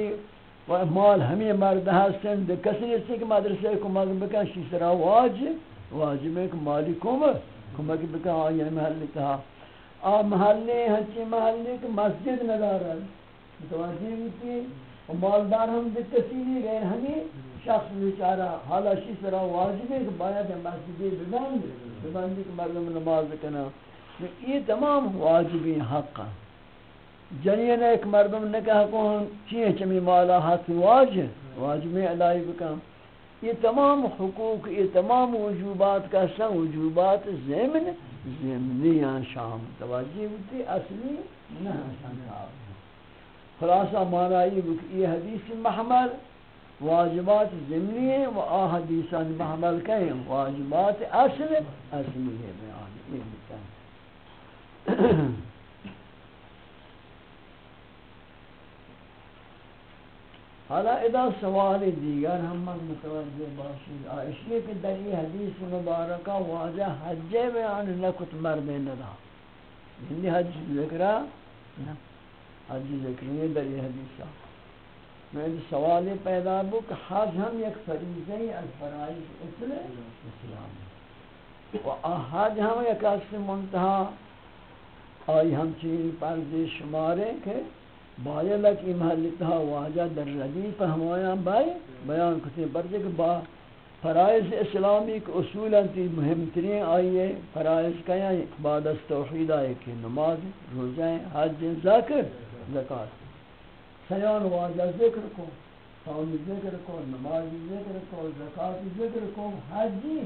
و مال ہمیں مرد ہستن دے کسی سے کہ مدرسے کو مال بکن شیسرا واجب. واجب ہے کہ مالی کمک کمک بکن. آئی محلی کہا آ محلی ہنچی محلی کہ مسجد ندار ہے متوجہ ہوتی و مالدار ہم دے کسی نہیں غیر ہمیں شخص بیچارہ حالا شیسرا واجب ہے کہ باید مسجدی ببند ببندی کہ مردم نماز بکنا یہ تمام واجبی حق ہیں جنین ایک مردم نکاح کو ہم چیئے چمی مالا حق واجب واجب میں علائی بکم یہ تمام حقوق، یہ تمام وجوبات کا سن وجوبات زمن زمنیان شام۔ توجہ ہوتی اصلی نہ خلاصہ مانا یہ حدیث محمل، واجبات زمنی ہیں و آ حدیثان محمل کہیں واجبات اصل، اصلی ہے بیان یہ حالا ادا سوال دیگر ہم متوجہ باشید۔ آئیشی کہ در یہ حدیث مبارکہ واضح حج بیان نکت مرد ندا۔ یعنی حج ذکرہ حج ذکری در یہ حدیثہ میں سوال پیدا بو کہ حج ہم یک فریضہ ہی از فرائض اسلام و حج ہم یک اس منتہا۔ آئی ہم چیز پر شمارے کہ بایا لک ای محلتها واجہ در ردیف ہمایان بائی بیان کتے برجے کہ با فرائض اسلامی کے اصول انتی مہمترین آئیے فرائض کیا بعد از توحید آئے کہ نماز، روزہ، حج ذکر زکاة سیان واجہ ذکر کو، صوم ذکر کو، نماز ذکر کو زکاة ذکر کو حجی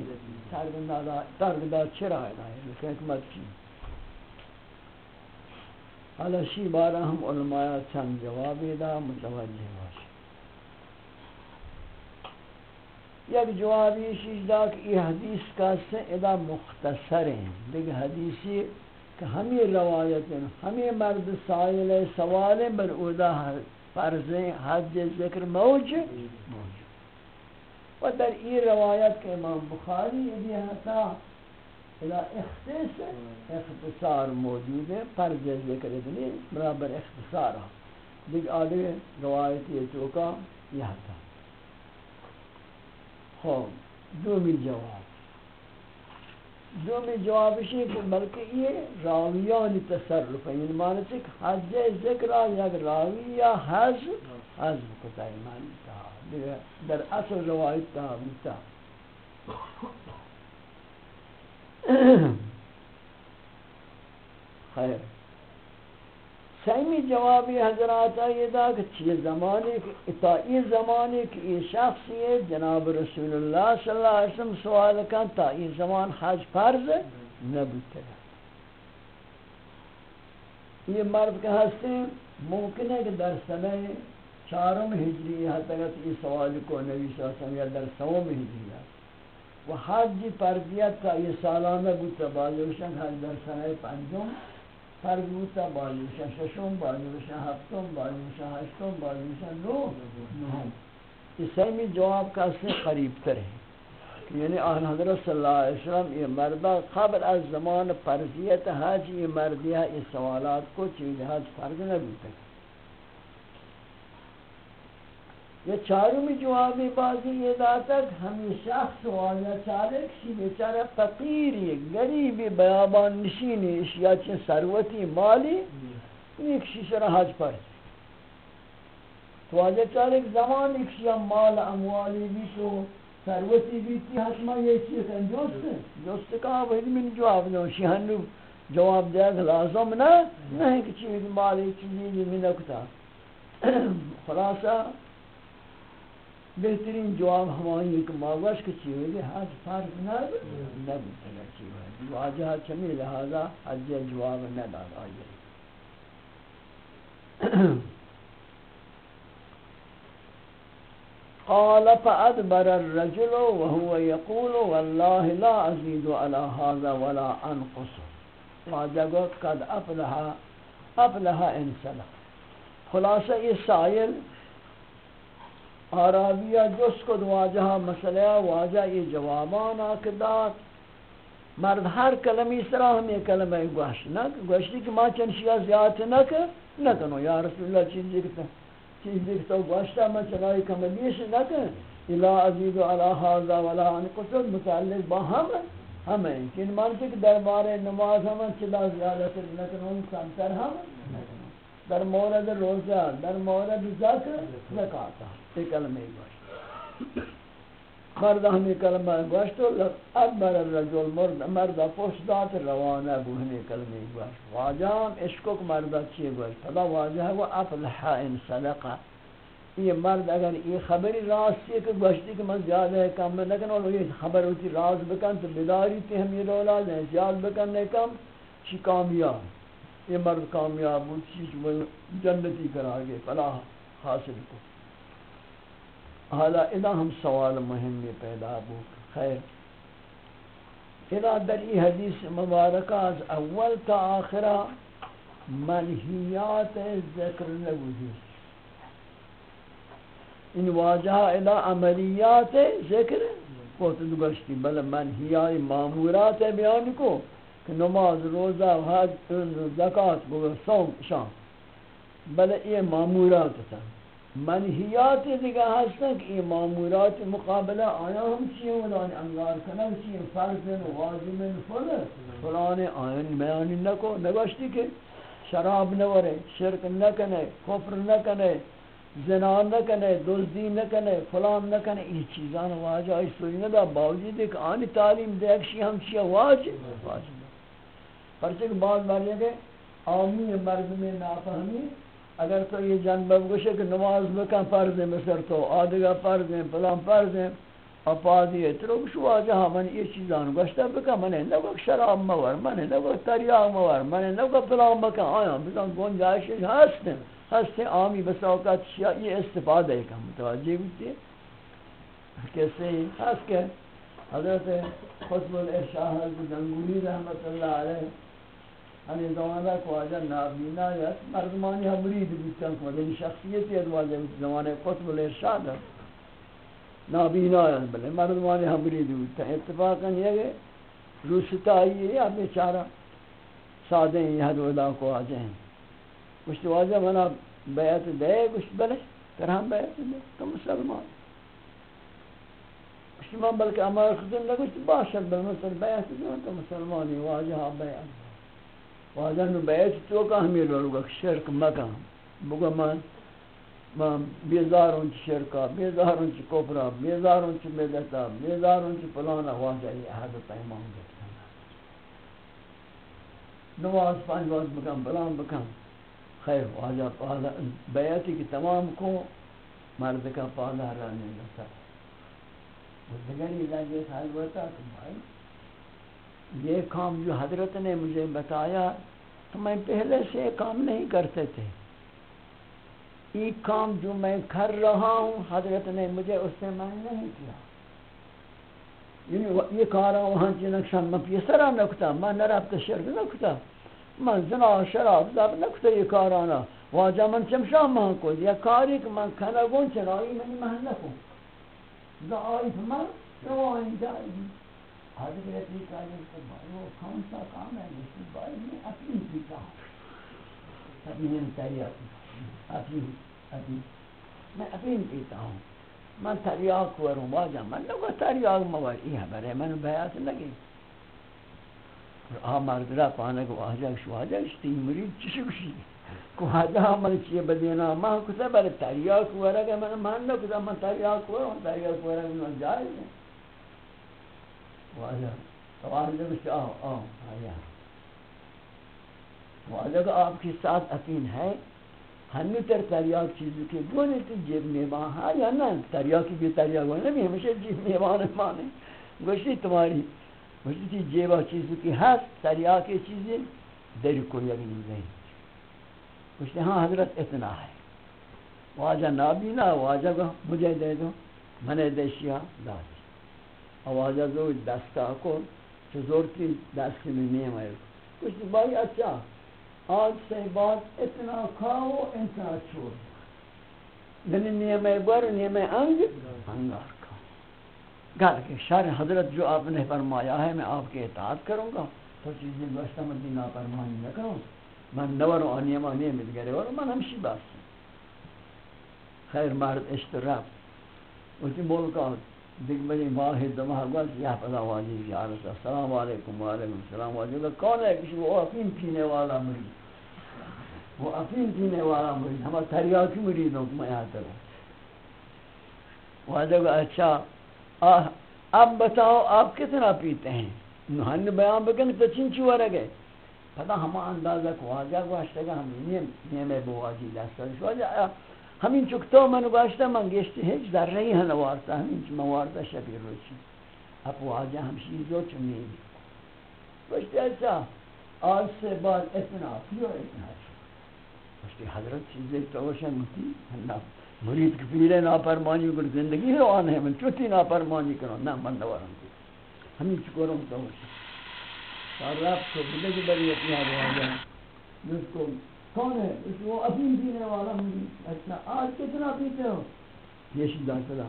ترگدہ چرا ہے لیکن حکمت کی حالا شی بارا ہم علماء چند جوابی دا، متوجہ باش یک جوابی شیش دا کہ یہ حدیث کا سے ادا مختصر ہیں۔ دیکھ حدیثی کہ ہمیں روایت ہیں، ہمیں مرد سائل سوال بر اودا فرض حج ذکر موج موج۔ و در ای روایت کے امام بخاری، یہ حتا اختص اختصار موجود ہے فرض ذکر اتنی برابر اختصار دیکھ آدھے روایت یہ چوکا یہ تھا۔ خوب دومی جواب۔ دومی جواب اسی کہ بلکہ یہ راویان تصرف ہے یعنی معنی سے کہ حج ذکر یک راوی یا حج حج کتائی معنی تھا۔ در اصل روایت تھا بیتا خیر. سیمی جوابی حضرات یہ دا کہ چیز زمانے کی اتائی زمانے کی یہ شخص یہ جناب رسول اللہ صلی اللہ علیہ وسلم سوال کن، تا یہ زمان حج فرض نبوتے ہیں یہ مرد کا ہستے ممکن ہے کہ در سنہ چارم ہجری حد تک یہ سوال کو نبی صلی اللہ علیہ وسلم یا در سوم ہجری ہے. و حج پردیت تا یہ سالانہ بوتا بالیوشن حج در سنہ پنجم فرد بوتا بالیوشن ششم بالیوشن ہفتم بالیوشن ہشتم بالیوشن نو نوم اس جواب کا اس سے قریب تر ہے. یعنی آن حضرت صلی اللہ علیہ وسلم یہ مردہ قبل از زمان فرضیت حج، یہ مردیہ اس سوالات کو چیز حج فرض نہ بھی یہ چارمی جوابی بازی یہ داتک ہمیں شخص والا چارک شی بیچارہ فقیری گریبی بیابان نشینی اشیاء چین سروتی مالی ایک شیشر حج پر۔ تو آجا چارک زمان، ایک شیعہ مال اموالی بھی تو سروتی بیتی حتما یہ چیز ہے جوست جوست کہا وہی من جواب دوں۔ شیحنو جواب دیا کہ لازم نہ نہیں کہ چیز مالی، چیزی بھی نکتا خلاصہ بہترین جواب ہماری ایک ماغش کی چیز ہے حج فرق نہ نبوتا چیز ہے واجہ چمی لہذا حج جواب نہ دار آئیے۔ قال فأدبر الرجل وهو يقول والله لا أزيد على هذا ولا أنقص۔ واجه قد أفلح أفلح إن سلف خلاصہ یہ سائل عربیہ جس کو واجہ مسئلہ واجہ یہ جوابان آکدات مرد ہر کلمی سرا ہمیں کلمہ گوشت نہ گوشتی کہ ما چنشیہ زیادہ نہ کر نہ کنو یا رسول اللہ چیز دیکھتا چیز دیکھتا گوشتا میں چنائی کملیش نہ کر الہ عزیز و علا حاضا ولا عن قصد متعلق با ہم ہمیں کن مانتے کہ دربار نماز ہمیں چلا زیادہ کر نہ کنو سمتر ہم۔ در مورد روزہ، در مورد ذکر زکاتا ایک کلمہ گوشت۔ مرد ہمیں کلمہ گوشت اکبر الرجل مرد مرد پوش دات روانہ بو ہمیں کلمہ گوشت۔ واجام عشقک مرد چیئے گوشت؟ فلا واجہ ہے وہ افلح ان صدقہ۔ یہ مرد اگر یہ خبری راز سے کہ گوشتی کہ من زیادہ ہے، کم میں لیکن اور یہ خبر ہوتی راز بکن تو بداری تی ہم یہ رولا دیں زیاد بکن نے کم، چی کامیاب۔ یہ مرد کامیاب ہو چیز جنتی کرا گے فلاح حاصل کو۔ حالا ادا ہم سوال مهم میں پیدا ہو۔ خیر۔ ادا در ای حدیث مبارکہ از اول تا آخرہ منحیات ذکر نبودی۔ ان واجہ ادا عملیات ذکر کو تو گشتی، بل منحیات معمورات بیان کو کہ نماز، روزہ، حج، زکات بو صوم، شام۔ بل یہ معمورات تھا۔ منحیات دیگه هستن که این مامورات مقابله آیا هم چیه ولان انگار کنن چیه فرض و واجب فل فلان آیان بیانی نکو، نگاشتی که شراب نوره، شرک نکنه، کفر نکنه، زنا نکنه، دزدی نکنه، فلان نکنه. این چیزان واجب ای سوی ندا باوجود ایک آنی تعلیم دیکشی هم چیه؟ واجب. واجب. پرچه که بعض مرده که آمی مردم نافهمی اگر تو یہ جان بگوشے کہ نماز بکن فرض ہے مثل تو آدھگا فرض ہے پلان فرض ہے، اپادی ہے، تو شو آجا من یہ چیزان گوشتا بکن من ہے نگو شراب مور من ہے نگو تریاغ مور من ہے نگو پلان بکن آیا بزن گنجائش ہستن ہستن آمی بس اوقات یہ استفادہ ہے کہ متوجہ بیتی کیسے ہی ہست کہ حضرت خطب الارشاہ حضرت گنگولی رحمت اللہ علیہ ہمیں زمانہ کو آجا نابینا یا مردمانی حبرید بیتن کو یعنی شخصیتی ادواجہ یعنی زمانہ قطب الارشاد ہے۔ نابینا یا بلے مردمانی حبرید بیتن۔ اتفاقا یہ کہ روستا آئی ہے یا بیچارہ سادے ہیں، یہ دولا کو آجا ہیں۔ کچھ واجہ منا بیعت دے، کچھ بلے کرہم بیعت دے، تو مسلمان۔ کچھ من بلکہ امار خدن لگوچ باشد بلمسل بیعت دے، تو مسلمانی واجہ بیعت واجہ نو بیعت تو کا ہمیں لوگا شرک مکان بگا من من بیزارون چی شرکا بیزارون چی کفرا بیزارون چی بدتا بیزارون چی پلانا واجہ یہ حد پیمان گفتا نواز پانچ باز بکن پلان بکن خیر واجہ پالا، بیعتی کی تمام کو مرد کا پالا رانے لگتا۔ بزدگری لگے سال خالوتا کہ بھائی۔ یہ کام جو حضرت نے مجھے بتایا تو میں پہلے سے کام نہیں کرتے تھے۔ یہ کام جو میں کر رہا ہوں، حضرت نے مجھے اس سے میں نہیں کیا۔ یعنی یہ کارا وہاں چی جی، نقشان میں پیسرا نکتا میں نرابت شرک نکتا میں زنا، شراب، زب نکتا یہ کارانا واجہ من چمشا مہن کو یا کاری کہ من کنگون چنائی منی مہن نکو دا آئی من تو اینجا حضرت رفیق آئے کہ بھائی وہ کون سا کام ہے؟ اس کی بھائی میں اپنی پیتا ہوں اپنی میں تریاق اپنی اپنی میں اپنی پیتا ہوں۔ من تریاق وروں واجہ من لگا تریاق موار یہ برے من بیعت لگی آ مرد را پانے کو واجہ شو واجہ اشتی مرید چشو شی۔ کو واجہ من چیئے بدینا ماں کتا برے تریاق ورہ گا من من لگا من تریاق وروں تریاق ورہ گا من جائز ہے واجہ۔ واجہ آہ آہ آیا واجہ۔ آپ کے ساتھ اقین ہے۔ ہمی تر تریاک چیزی کے گونے تی جیب میوان ہے یا نا تریاکی بھی تریاک ہونے بھی ہمیشہ جیب میوان مانے۔ گوشتی تمہاری گوشتی تی جیبا چیزی کی ہست تریاکی چیزی در کو یقین نہیں گوشتی ہاں حضرت اتنا ہے۔ واجہ نابینا واجہ کہ مجھے دے دو منے دیشیا داد آوازہ زو دستا کو چزورتی دست میں نیم آئے کچھ بھائی اچھا آج سے بات اتنا کھاؤ اتنا چھوڑ یعنی نیم بر نیم انگ انگار کھاؤ گھر کے شر حضرت جو آپ نے فرمایا ہے میں آپ کے اطاعت کروں گا تو چیزیں گوشتا مدی ناپرمانی نہ کروں من نورو آنیما نیمت گرے اور من ہمشی باس خیر مرد اشتراف اسی ملکات دیکھ بجے واحد دماغ گوز یا پدا واجی یا رسول السلام علیکم و علیکم السلام واجی کون ہے کسی وہ افیم پینے والا مرید وہ افیم پینے والا مرید ہمارا تریاکی مرید ہوں میں آتا ہوں واجی کو اچھا اب بتاؤ آپ کتنا پیتے ہیں نوہن بیان بکن تو چین چوہ رگے پتا ہما اندازہ کو واجی کو اشتگا ہم نیم نیم بو واجی دستا واجی همین چکتو من باشتا، من گشتی هیچ در رئی هن وارتا همین چه موارتا شبیر روچی اپ واجه همشی زو چو میدی باشتی ایسا آج سے بعد اتنا پیو اتنا چو باشتی حضرت چیزی تو وشن متی مرید کی پیرے ناپرمانی کر زندگی رو آن ہے، من چوتی ناپرمانی کرو نا من دوارم کو همین چکورم تو وشن سار رب تو بلے بری اپنی آبو جس کو کون ہے؟ اس وہ افیم پینے والا ہوں اچھا آج کتنا پیتے ہو؟ یہ شدہ صدا۔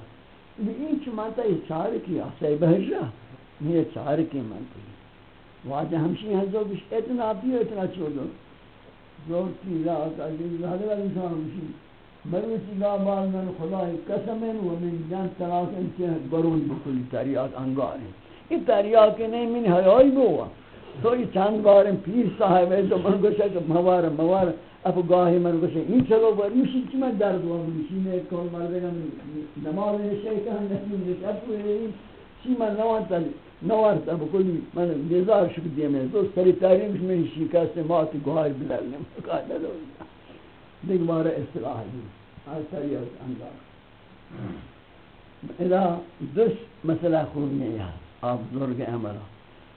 این چی مانتا یہ چار کی آسائی بہر رہا یہ چار کی مانتا ہے۔ واجہ ہمشی ہیں، جو بش اتنا پیو اتنا چھوڑو زور کی رات عزیز حضرت انسان ہمشی۔ مروی مروسی لابال من خدای قسمین و من جان طلاق انچہ برون بکل تریاک انگار ہیں یہ تریاک نہیں، من حیائی بوا تو یہ چند بار پیر صاحب ہے تو من گوشا کہ موار موار اب گاہی من گوشا این چلو بار مشی چی من درد ہوا مشی میں کول مردگا نماز شیطان نہیں ہے اب چی من نوانتا نوارتا بکلی من نیزار شکر دیا میں تو سری تاریمش میں شکست ماتی گوھای بلال مقادر ہو دیکھ بارا اصلاح دی آج سریعت انگار اذا دس مسئلہ خون میں یہاں آپ بزرگ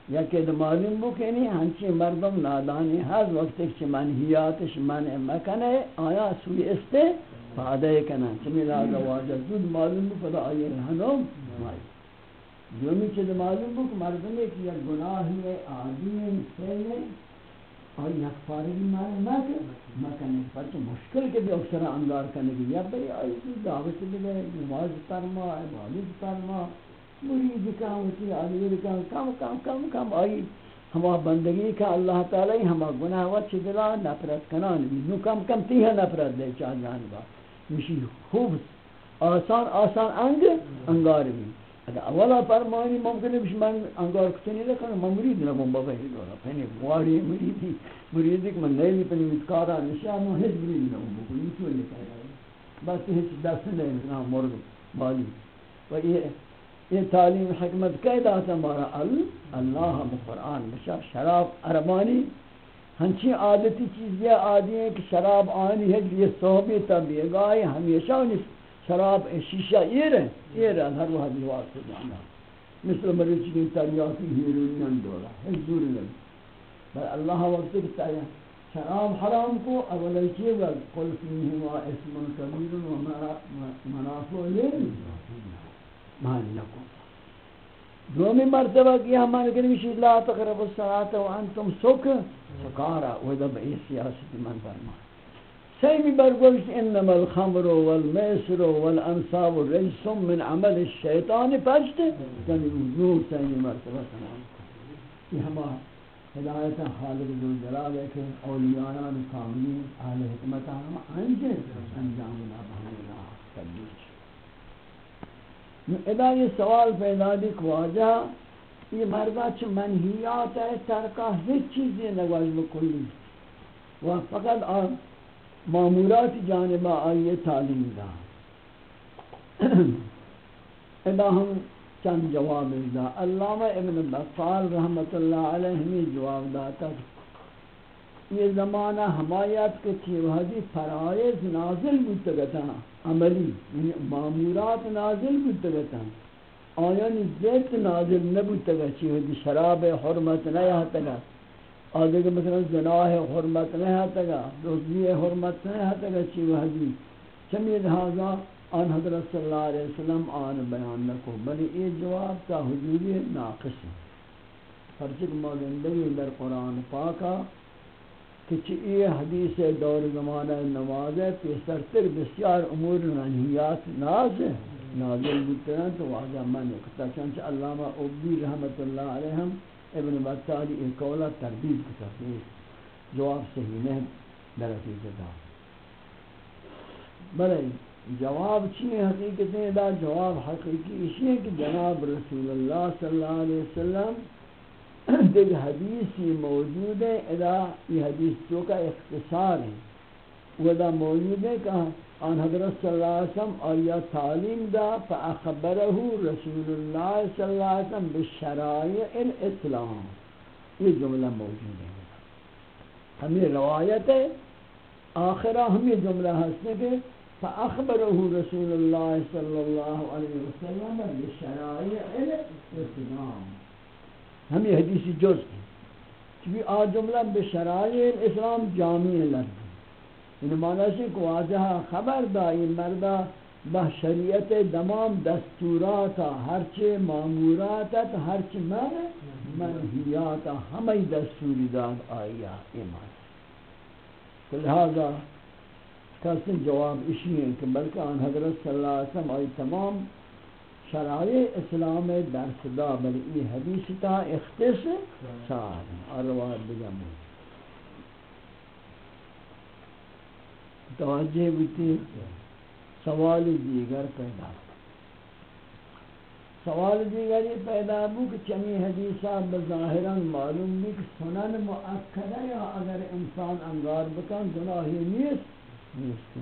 یا کہ معلوم بو کہ نہیں ہنچی مردم نادانی ہر وقت ایک منحیاتش من مکنے آیا سوی استے فادہ کنا چمی لازا واجہ زود معلوم بو پدا آئیے ہنوم مائی۔ دومی چیز معلوم بو کہ مردم ایک یا گناہی آدی سیلے اور یک فارغی مکن مکنے۔ پر تو مشکل کے بھی اکثر اندار کرنے کی یا بری آئی دعوت دے نماز فرما عبادت فرما مرید کا ہوتی آدمی کا کم کم کم کم آئی، ہما بندگی کا اللہ تعالی، ہما گناہ و چدلا نفرت کنان بھی۔ نو کم کم تیہ نفرت دے چاہ جانبا مشی خوب آسان آسان انگ، انگار بھی۔ اگر اولا فرمانی ممکن ہے من انگار کتنی لکھن من مرید لگم بابا ہی دورا پہنے مواری مریدی مریدی کہ من نیلی پہنی متکارا نشا من ہیچ مرید لگم بکل یہ چوئے لکھا ہے بس ہیچ دست نہیں لکھنا مرد بالی و یہ یہ تعلیم حکمت کہہ داتا مارا اللہ قرآن بشا شراب عربانی ہنچی عادتی چیز یہ عادی ہے کہ شراب آنی ہے یہ صحبی تبیہ گاہی ہمیشہ شراب شیشہ یہ رہے یہ رہے ہر وقت دیوار سے جانا مثل مریچ کی تریاتی ہیرونین دورا ہے دور لگی بل اللہ وقت کی تریاتی شراب حرام کو اولی چیز قل فیہما اسم کبیر و منافع لین مانی لکم دومی مرتبہ کیا ہمارے کریم شید لا تقرب الصلاة وأنتم سک سکارا ویدہ بئی سیاست من فرمان. سیمی برگوشت انما الخمر والمیسر والانصاب رجس من عمل الشیطان پشت یعنی نور سیمی مرتبہ سنان یہ ہما ہدایت خالق ذو جلال ہے کہ اولیاءان کاملین اہل حکمت ہم انجے انجام لا بہن اللہ ادا یہ سوال پیدا دی کہ واجہ یہ مردہ چھ منحیات ہے، ترکہ ہیچ چیزیں نگواج بکلی۔ و فقط آن معمورات جانبہ آئیے تعلیم دا۔ ادا ہم چند جواب دا۔ علامہ ابن بطال رحمت اللہ علیہ ہمیں جواب داتا۔ یہ زمانہ حمایت کے تھی وحدی فرائض نازل بودتگتا عملی یعنی معمورات نازل بودتگتا آیان زیت نازل نبودتگا چی وحدی شراب حرمت نیہتگا آدھے کہ مثلا زناہ حرمت نہیں آتا گا دوزی حرمت نہیں آتا گا چی چمی لہذا آن حضرت صلی اللہ علیہ وسلم آن بیان نکو بلی یہ جواب تا حضوری ناقص ہے۔ فرچک موزندگی در قرآن پاکا کہ چی حدیث دور زمانہ نماز ہے پیسر تر بسیار امور نحیات ناز ہے نازل بودتران تو واضح من اکتا چانچہ علامہ عبدی رحمت اللہ علیہم ابن بطالی ایک قولا تردید کتا ہے جواب صحیح نہیں درکی جدا بلے، جواب چیئے حقیقت ہے دا جواب حقیقی اسی ہے کہ جناب رسول اللہ صلی اللہ علیہ وسلم دیکھ حدیثی موجود ہے ادا یہ حدیث تو کا اختصار ہے وہ موجود ہے کہ آن حضرت صلی اللہ علیہ وسلم آیا تعلیم دا فاخبره رسول اللہ صلی اللہ علیہ وسلم بشرائع الاسلام یہ جملہ موجود ہے۔ ہمیں روایت ہے، آخرہ ہمیں جملہ ہستے کہ فاخبره رسول اللہ صلی اللہ علیہ وسلم بشرائع الاسلام ہمیں حدیثی جز کی چونکہ آ جملہ بشرائع الاسلام جامع لفظ این معنی ہے کہ واضح خبر دا این مردہ بہ شریعت دمام دستوراتا ہرچے معموراتا ہرچے من منحیاتا ہمیں دستوری داد آیا ایمان۔ لہذا کسی جواب اسی ہے کہ بلکہ آن حضرت صلی اللہ علیہ وسلم آئی تمام شرائع اسلام درس دا، بلکہ یہ حدیث تا اختص سار اور روایت بجمع توجہ بیتی سوال دیگر پیدا۔ سوال دیگر یہ پیدا ہو کہ چمی حدیثہ بظاہراً معلوم بھی کہ سنن مؤکدہ یا اگر انسان انگار بکن گناہی نیست نیست۔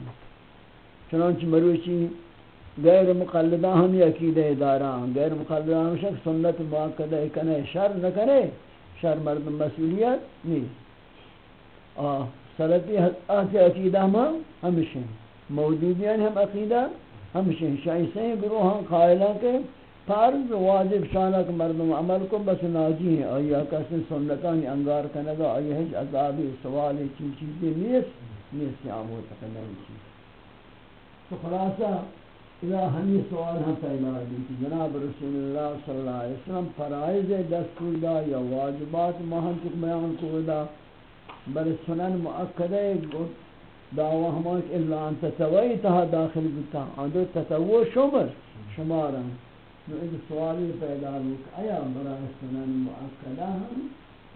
چنانچہ مروچی غیر مقلدہ ہم عقیدہ داران، غیر مقلدہ ہم شک سنت مؤکدہ کنے، شر نہ کرے، شر مرد مسئولیت نیست آہ سلفی آتی عقیدہ ہم ہمشہ موجودیان ہم عقیدہ ہمشہ شایسیں گروہاں، قائلہ کے فرض واجب شانک مردم عمل کو بس ناجی ہیں۔ آیا کسی سنتانی انگار کنگا آیا ہیچ عذابی سوالی چی چیزی نیس نیس یام ہو تکنی چیز تو خلاصہ اذا ہمی سوال ہم پیدا دی کہ جناب رسول اللہ صلی اللہ علیہ وسلم فرائض دستور دا یا واجبات مہم تک بیان کو دا بل سنن مؤکدہ دعوی ہمارک الا ان تتوی تہا داخل بتا اندر تتوی شمر شمارا۔ نو ایک سوالی پیدا ہوک آیا برای سنن مؤکدہ ہم؟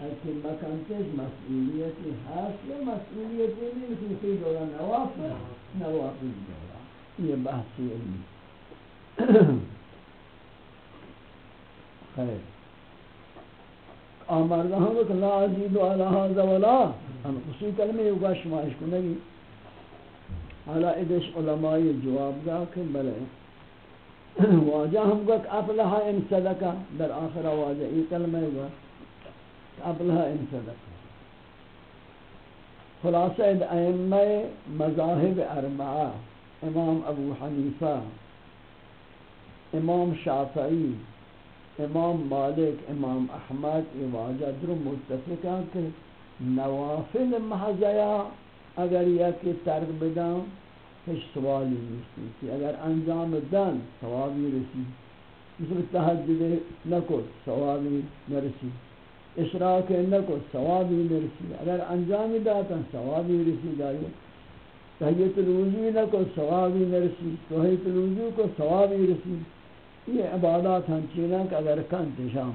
ایسی مکانتش مسئولیتی حاصل مسئولیتی نہیں لیکن کئی دورا نوافل نوافل دورا یہ بحثی علمی خیر۔ آمرده هم که لا عزید عزیز علی هذا ولا ہم اسی کلمه یوگا شمایش کنگی حالا ادش علماء جواب دا کہ بلے۔ واجہ ہم کو افلح ہاں ان صدقہ۔ در آخر واجہ یہ کلمہ یوگا افلح ہاں ان صدقہ۔ خلاصہ ائمہ مذاہب اربعہ۔ امام ابو حنیفہ، امام شافعی، امام مالک، امام احمد، یہ واجہ در متفقہ کہ نوافل محضیا اگر یکی ترک بدن هیچ سوالی نیستی کہ اگر انجام دن ثوابی رسی مثل تحجد نکد ثوابی نرسی اشراک نکد ثوابی نرسی، اگر انجام داتن ثوابی رسی داری تحیت الوضوی نہ کو ثوابی نرسی تحیت الوضو کو ثوابی رسی۔ یہ عبادات ہم چینا کہ اگر کن تشام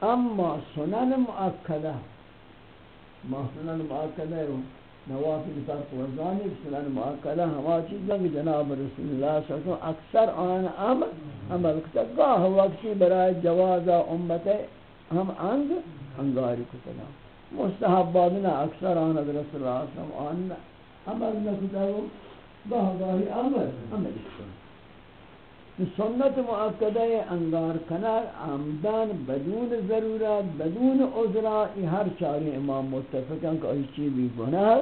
اما سنن مؤکدہ۔ ما سنن مؤکدہ رو نوافل فرق وزانی سنن مؤکدہ۔ ہما چیزیں کہ جناب رسول اللہ صلی اللہ علیہ وسلم اکثر آن عمل عمل کتا۔ گاہ وقتی برای جوازہ امت ہم انگ، انگاری کتا مستحب بادنا اکثر آن رسول اللہ صلی اللہ علیہ وسلم آن عمل نکتا گاہ گاہی عمل عمل سنت معقدہ انگار کنار عمدان بدون ضرورت بدون عذرہ یہ ہر چاری امام متفقہ کہ ای چیز بھی گناہ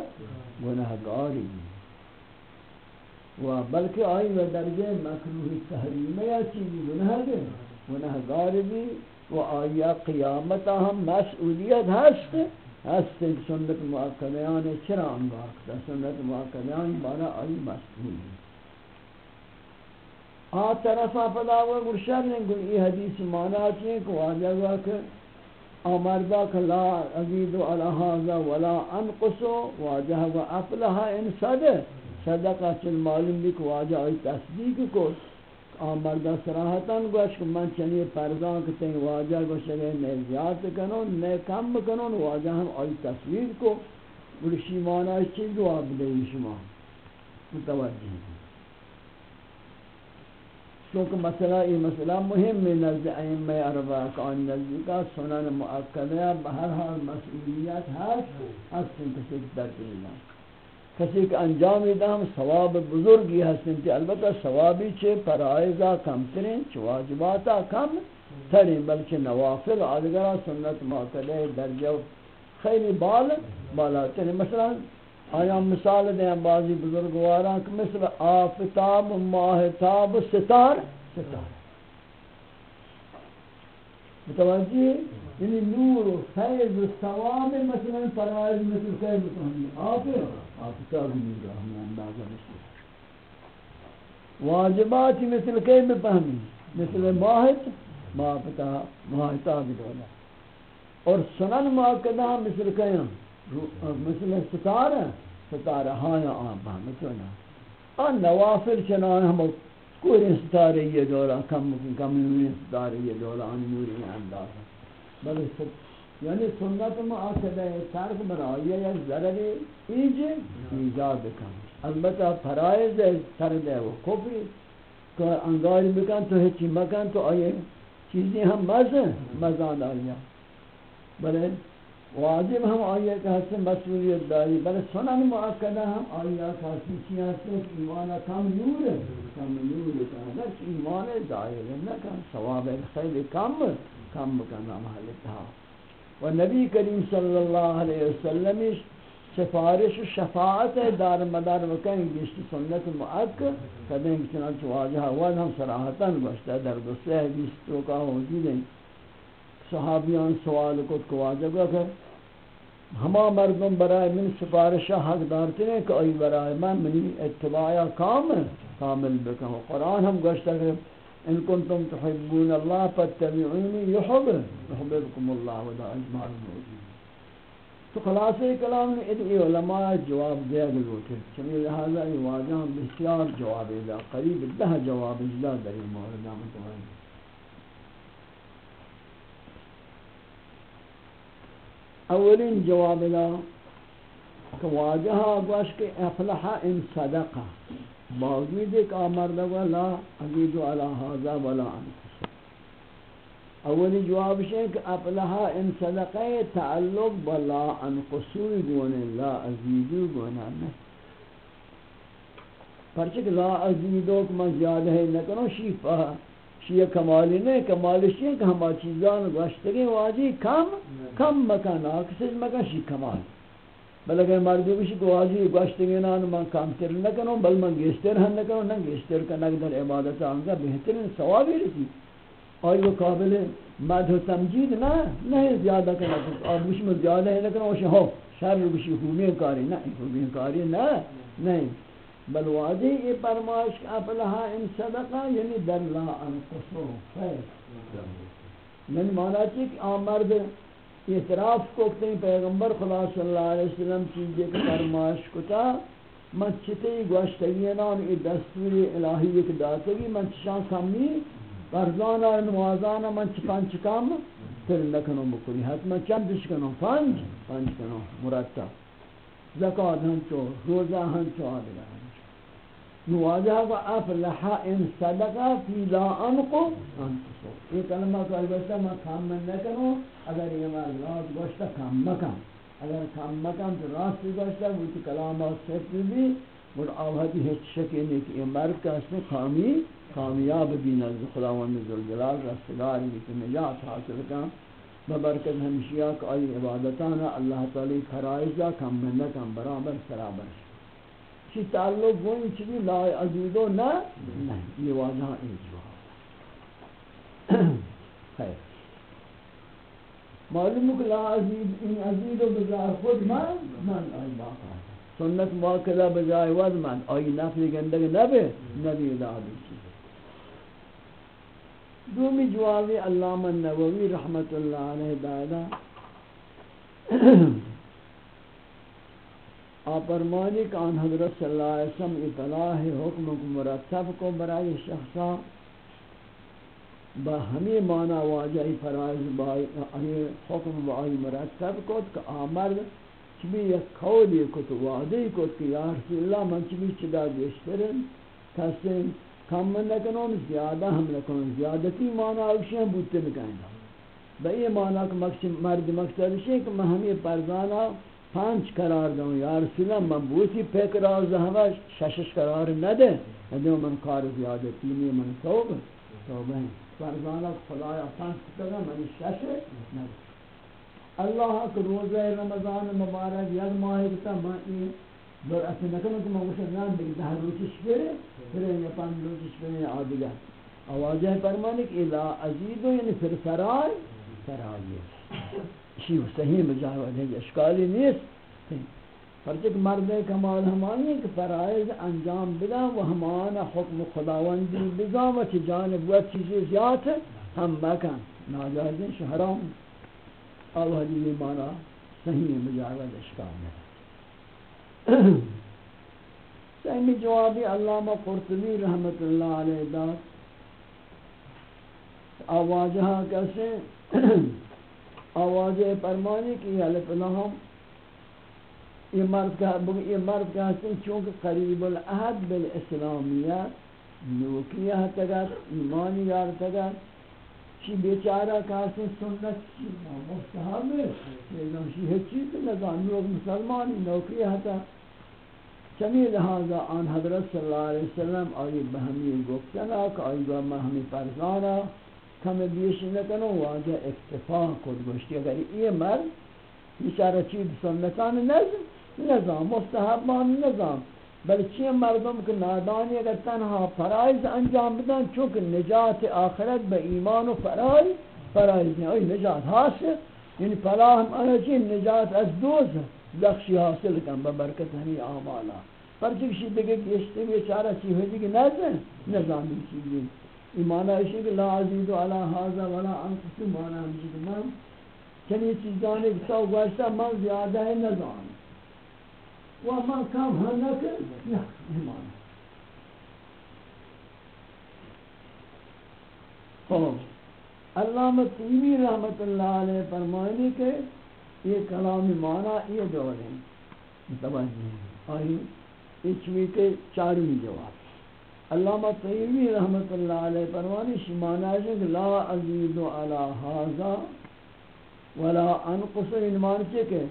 گناہ گاری و بلکہ آئی و درجہ مکروح تحریمہ یا چیز بھی گناہ گے گناہ گاری بھی و آیا قیامتا ہم مسئولیت ہست۔ ہست سنت معقدیان چرا انگار کتا سنت معقدیان بارا آئی مسئولیت آ طرفا پدا و مرشد نے گل یہ حدیث مانا چاہیے کہ واجہ ہوا کہ امردا لا ازید علی هذا ولا انقص واجہ و افلح ان صد صدقہ چل معلوم بھی کہ واجہ ای تصدیق کو امردا صراحتاً گوش کہ من چنی فرضاں کہ تین واجہ گوش نے میں زیادہ کنو میں کم کنو واجہ ہم ای تصویر کو گلشی مانا اس چیز جواب دے شما۔ متوجہ چونکہ مسئلہ، یہ مسئلہ مهم ہے نزد ائمہ اربعہ کان نزدیکا سنن مؤکدہ بہر حال مسئولیت ہے اصل کسی در دینا۔ کسی کہ انجام دام ثواب بزرگی ہستن تی البتہ ثوابی چھے پرائزہ کم ترین چھ واجباتا کم ترین، بلکہ نوافل آدگرہ سنت مؤکدہ درجہ خیلی بال، بالا ترین۔ مثلا آیا مثال دیں بعضی بزرگواراں کہ مثل آفتاب، ماہتاب، ستار ستار۔ متوجہ؟ یعنی نور و فیض و ثواب مثلا فرائض مثل کئی بتانی آپ آپ آفتاب نور ہمیں اندازہ بسکر واجبات مثل کئی بفہمی مثل ماہت ماہتاب دولا اور سنن ماکدہ مثل کئی مثل ستارہ ستارہ ہاں یا آن بہمتونا آن نوافل چنان ہم کوئی ستارہ یہ دولا کم کم نوری ستارہ یہ دولا آن نوری اندازہ. بلے یعنی سنت معاقدہ ترک برائیہ یا ضرر ایجے ایجاد کم البتہ فرائض سرد ہے، وہ کفری کہ انگاری بکن تو ہچی مکن تو آئے۔ چیزیں ہم مزہ مزہ داریا بلے، واجب ہم آئیے کہ حسن مسئولیت داری۔ بلے، سنن معاقدہ ہم آئیے کہ حسن سیاسی ایمانا کم نور ہے۔ کم نور ہے ایمان دائر ہے، نہ کم ثواب خیلی کم ہے۔ کم بکن بکنا محلتها و نبی کریم صلی اللہ علیہ وسلم سفارش و شفاعت دار مدار وکن گشت سنت معاقد کدیں چنانچہ واجہ وز ہم سراحتاً گوشتا در دوسرے حدیث تو کا موجود ہیں صحابیان سوال کو کو واجب کر۔ ہما مردم برائے من سفارش حق دارتے ہیں کہ ای برائے من منی اتباع کامل کامل بکن۔ قرآن ہم گوشتا کہ إن کنتم تحبون اللہ فاتبعونی یحب یحببکم اللہ ودا اجمال موجود تو خلاصہ کلام نے ادعی علماء جواب دیا گلو تھے. چمی لہذا یہ واجہ بسیار جواب دا قریب دہ جواب اجلا در یہ موردہ متوجہ اولین جواب لا کہ واجہ گوش کے افلح ان صدقہ. باوجود ایک آمرد لا عزیز علی حاضر ولا انفس. اولی جواب ہے کہ افلح ان صدقہ تعلق بلا انقصوی گونے لا عزیزو گونا نہیں پرچک لا عزیزو کما زیادہ ہے نکنو شیفہ شیعہ کمالی نہیں کمالی شیعہ کہ ہما چیزان گوشتگی واجی کم کم مکان آکسیج مکان شی کمال. بل اگر مردی بشی کہ واجی گوشتگی نان من کم تر نکنو بل من گیشتر ہن نکنو نن گیشتر کنک در عبادت آنگا بہترین ثوابی رسی۔ آئی وہ قابل مدھ و تمجید نہ نہیں زیادہ کنک اور بشی میں زیادہ ہے نکنو وشی ہو شر بشی خوبی کاری نہ خوبی کاری نہ نہیں۔ بل واجی یہ فرمائش کہ افلحا ان صدقہ یعنی در لا انقصو خیر۔ یعنی مانا چی کہ آمرد اعتراف کو کہتے ہیں پیغمبر خدا صلی اللہ علیہ وسلم چیزیں کہ فرمائش کتا من چتی گوشتگینان ای دستور الهی که داتگی من چشان کمی فرزان و نوازان من چی پنج کم تر نکنم بکنی حتما چند دش کنم پنج پنج کنم مرتب، زکات هم چو روزه هم چو آدگر هم چو نوازه و افلح ان صدقه فی لا انقو انقصو یہ کلمہ تو البتہ میں کام من نکنو اگر یہ مرد راز گوشتا کام مکم اگر کام مکم تو راست گوشتا وہ تو کلامات صرف بھی اور آوہدی ہیچ شکی نہیں کہ یہ مرد کا اس میں خامی کامیاب بھی نزد خداوند ذوالجلال رستگاری بھی کہ نجات حاصل کن ببرکت ہمشیہ کہ آئی عبادتانا اللہ تعالی فرائضہ کم بندہ کم برابر، سرابر۔ چی تعلق وہ ان چیزی لا عزیزو نہ نہیں۔ یہ واضح ایجواب خیر۔ معلوم کہ لا عزیز ان عزیزو بجائے خود من من آئی باقا سنت موکلہ بجائے ود من۔ آئی نفی گندگ نبی نبی دادی چیز دومی جوابی علامہ نووی رحمت اللہ علیہ دادا۔ آپ فرمانی کہ آن حضرت صلی اللہ علیہ وسلم اطلاع حکم کو مرتب کو برای شخصا با ہمیں معنی واجہی فرائض بائی حکم بائی مرتب کو کہ آمرد چبی یک قولی کو تو وعدی کو کہ یا رسول اللہ من چبی چدا بیشترن کسی کم من نکنون، زیادہ ہم نکنون، زیادتی معنی اوشی بودتے نکائیں با یہ معنی کہ مرد مقصد ہے کہ میں ہمیں پرزانا پانچ قرار دوں یا رسول اللہ، من بوتی پہ قرار زہمہ ششش قرار ندے ادھے من کار زیادتی نہیں من توب توبہ ہیں پرزانا خدایا پانچ قرار من ششش ندے اللہ کے روزہ رمضان مبارک یک ماہ کتا میں دور اصل نکنو که ما گوشت نام بگی. ده روچش بره. بره یا پنج روچش بره. یا آدگر آوازه فرمانی که الا عزیزو یعنی پر سرای. سرایی صحیح مجاود ہے اشکالی نیست۔ پرچہ کہ مرد کمال ہمانی کہ فرائض انجام بدا و ہمانا حکم خداوندی بدا و چی جانب و چیزی زیاد ہم مکن ناجائزین شہرام۔ آوہ دیلی مانا صحیح مجاود اشکال ہے۔ سہمی جوابی علامہ قرطبی رحمت اللہ علیہ داد آواجہ ہاں کیسے؟ آواز فرمانی کی حلف لہم یہ مرد کا یہ مرد کہتے ہیں چونکہ قریب العہد بالاسلامیت نوکیہ تگت ایمانی یار تگت چی بیچارہ کہتے ہیں سنت چی مستحب ہے۔ چی ہے چیز نظام لوگ مسلمانی نوکیہ تگت چمی لہذا آن حضرت صلی اللہ علیہ وسلم آئی بہمی گفتنا کہ آئی بہمی ہمی پرزانا همه بیش نکنه واجه اکتفا کد گوشتی اگر این مرد بیچاره چی سنتان نزم نظام مستحبان نظام بلکه چی مردم که نادانی اگر تنها فرائز انجام بدن؟ چوک نجات آخرت به ایمان و فرای فرایز نه. نجات حاصل. یعنی پلاهم هم نجات از دوز. لخشی حاصل کن با برکت همی آمالا. پر چی کشی بیشاره چی بیچاره چی؟ ہوئی دیگه نظم نظامی چیزی ایمانا اشی کہ لا عزیزو علا حاضر ولا انقصی مانا ہمشی کہ من چنی چیزانی کسا گوشتا من زیادہ ہے نظام و من کم ہنکر یا ایمانا خوب علامہ تیمی رحمت اللہ علیہ فرمائنی کہ یہ کلام معنی یہ دور ہے متوجہ ہے آئی اچوی کے چارمی جواب علامہ طیبی رحمت اللہ علیہ پروانی شمانا ہے کہ لا عزیز علی حاضا ولا انقص یعنی انمان چکے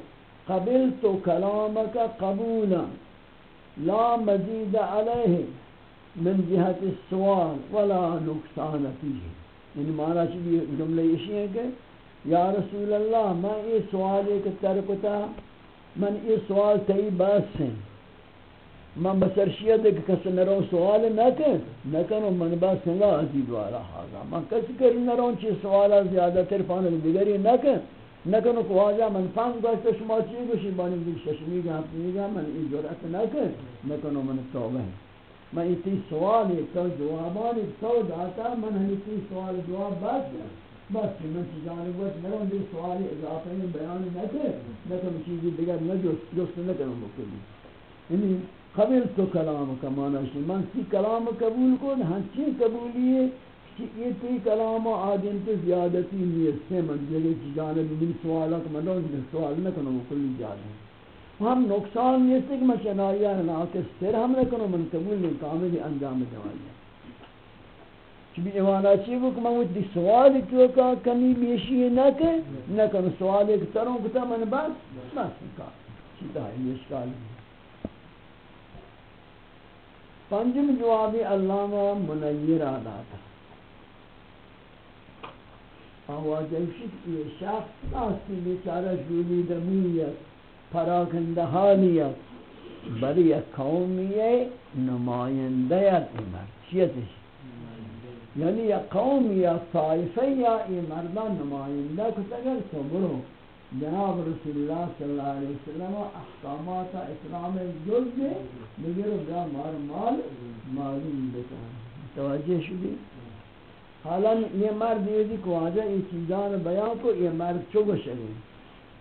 قبلت کلامک قبولا لا مزید علیہ من جہت السوال ولا نقصان فیہ یعنی معنی چیزی جملہ یہ ہے کہ یا رسول اللہ، میں یہ سوال ایک ترکتا من یہ سوال تی بس ہیں من بسرشیت ایک کس نرون سوال نکن. نکنو من بس ہیں عزیز والا حاضر. من کسی کری نرون چی سوالا زیادہ تر پانے دیگری نکن. نکنو کہ واجہ من پانچ گوشت شما چی گوشی بانی دیگ ششمی گا اپنی گا من این جرأت نکن. نکنو من توبہ ہیں من یہ تی سوال ایک تو جوابانی تو داتا، من ہمی تی سوال جواب بس ہیں بس من چی جانب وقت نرون دی سوالی اضافه بیان نکن. نکنو چیزی دیگر نجست نکنو مکلی یعنی قبل تو کلام کا معنی ہے۔ من سی کلام قبول کو ہنچی قبولی ہے کہ یہ تی کلام آدم تو زیادتی نیست۔ ہے من جگہ کی جانب من سوالہ کا من سوال نہ کنو کلی جانب ہم نقصان نیست کہ میں چنائیہ ناکس تر ہم نہ کنو من قبول نہیں، کاملی انجام دوائیہ چبی ایوانا چی بک، من وہ سوال کیوں کا، کمی بیشی نہ کہ نہ کنو سوال ایک تروں کتا، من بس بس کا چیتا ہے یہ اشکال۔ ہے پنجم جوابی علامہ منیر آدھاتا آواز ایشت یہ شخص ناسی بیچارہ جولی دمیت پراکند حالیت بری قومی نمائندیت امر چیتش یعنی یا قوم یا طائفہ یا ای مردان نمائندہ کتگر تو برو۔ جناب رسول اللہ صلی اللہ علیہ وسلم احکامات اسلام جز دے بگرو جا مار مال معلوم بکن توجہ شدی؟ حالا یہ مرد یہ دی کو آجا یہ چیزان بیان کو، یہ مرد چگو شدی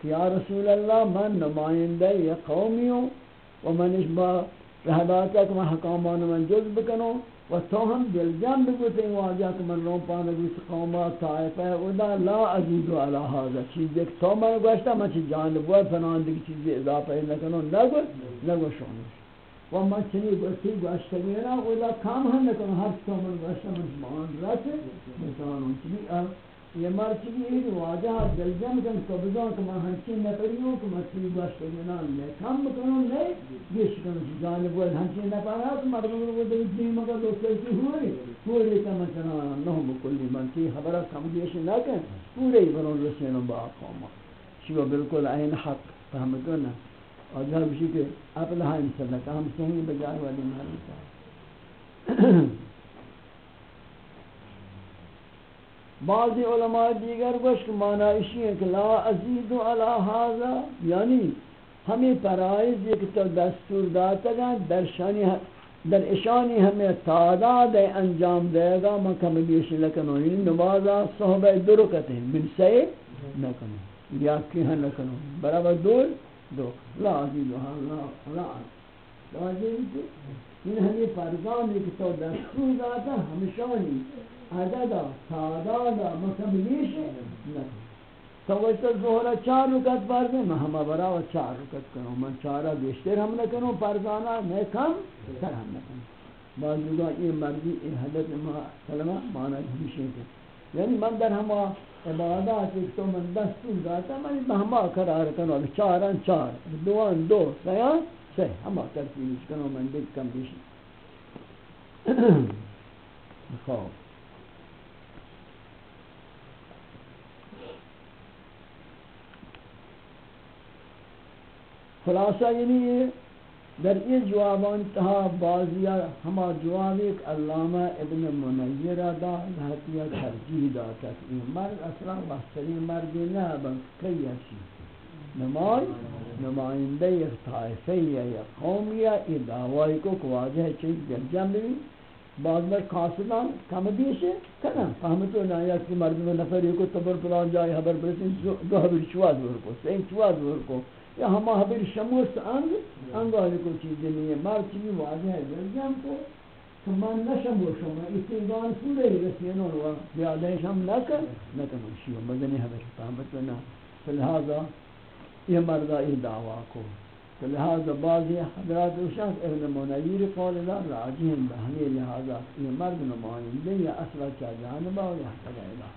کہ یا رسول اللہ، من نمائندہ یہ قومی ہوں، و منش با رہباتا کہ حکامان من جز بکنوں۔ و تو ہم دل جان بگوتے ہیں واجہ کہ من رو پانا گوش قومہ طائفہ ہے ادا لا عزیزو علا حاضر چیز ایک تو میں گوشتا، میں چیز جانب ہے فنان دیکھ چیز اضافہ لکنو نگو نگو شونش و من چنی گوشتی گوشتا گینا ادا کام ہم لکنو ہر تو من گوشتا من مان رات مثلا چنی یہ مرچی ہے واجہ دلجم کن قبضان کہ میں ہنچین نپریوں کہ میں سی باش کرنا لے، کم کنوں لے گیش کنوں جی جانب وہ ہنچین نپارا تو مردم وہ دل جی مگر دوسرے کی ہوئی پورے کم کنا نہ بکلی من کی خبر کم گیش نہ کہ پورے برون رسین با قوم شو بالکل عین حق فهمتوا نا اور جہاں بشی کہ اپنا ہاں انسان ہم صحیح بجائے والی محلی صاحب بعضی علماء دیگر گوش کہ معنی اسی ہے کہ لا ازید علی هذا یعنی ہمیں پرائز ایک تو دستور داتا گا، در شانی در اشانی ہمیں تعداد انجام دے گا میں کم بیش لکنو یعنی نمازہ صحبہ درکت ہیں، من سے نکنو یا کی ہاں نکنو برابر دور دو. لا عزید لا لا لا عزید این ہمیں فرزان ایک تو دستور داتا ہمشانی عددا تعدادا مکملیش مطلب نکن تو وقت چار رکت فرض میں ہم برا و چار رکت کروں، میں چارہ بیشتر ہم نہ کروں فرضانہ میں کم تر ہم نہ کروں۔ بعض لوگا یہ مرضی، یہ حضرت سلمہ معنی ہمیشہ کہ یعنی من در ہما عبادات ایک تو من دستور داتا میں ہما قرار کروں چاران چار دوان دو سیان سے ہما ترتیبش کروں، من دیکھ کم بیشی خواب خلاصہ یعنی در یہ جوابان تہا بازیا ہما جواب ایک علامہ ابن منیر دا دھاتیا ترجیح داتا کہ مرد اصلا وستری مرد نہ بلکہ کئی ایسی نمائی نمائندہ یک طائفہ یا قوم یا دعوائی کو کواجہ چیز جنجم بھی بعض میں قاصدان کم دیشے کنا؟ فهمتو نا یا کہ مرد میں نفر کو تبر پلان جائے، حبر برسن دو حبر چواد دور کو سین چواد دور کو یا ہما حبر شموس انگ انگاری کو چیزی نہیں ہے، مار چیزی واضح ہے جرجم کو کہ من نشمو شما اسی گان سورے ہی رسینوں و بیادہ شم نکر نکر منشیو مدنی حبر فهمت نا فلہذا یہ مردہ ای دعویٰ کو فلہذا بعضی حضرات اشاک ابن منیر قول اللہ راجین بہنی لہذا یہ مرد نمائندے یا اصلا چا جانبا و یا حقا الہ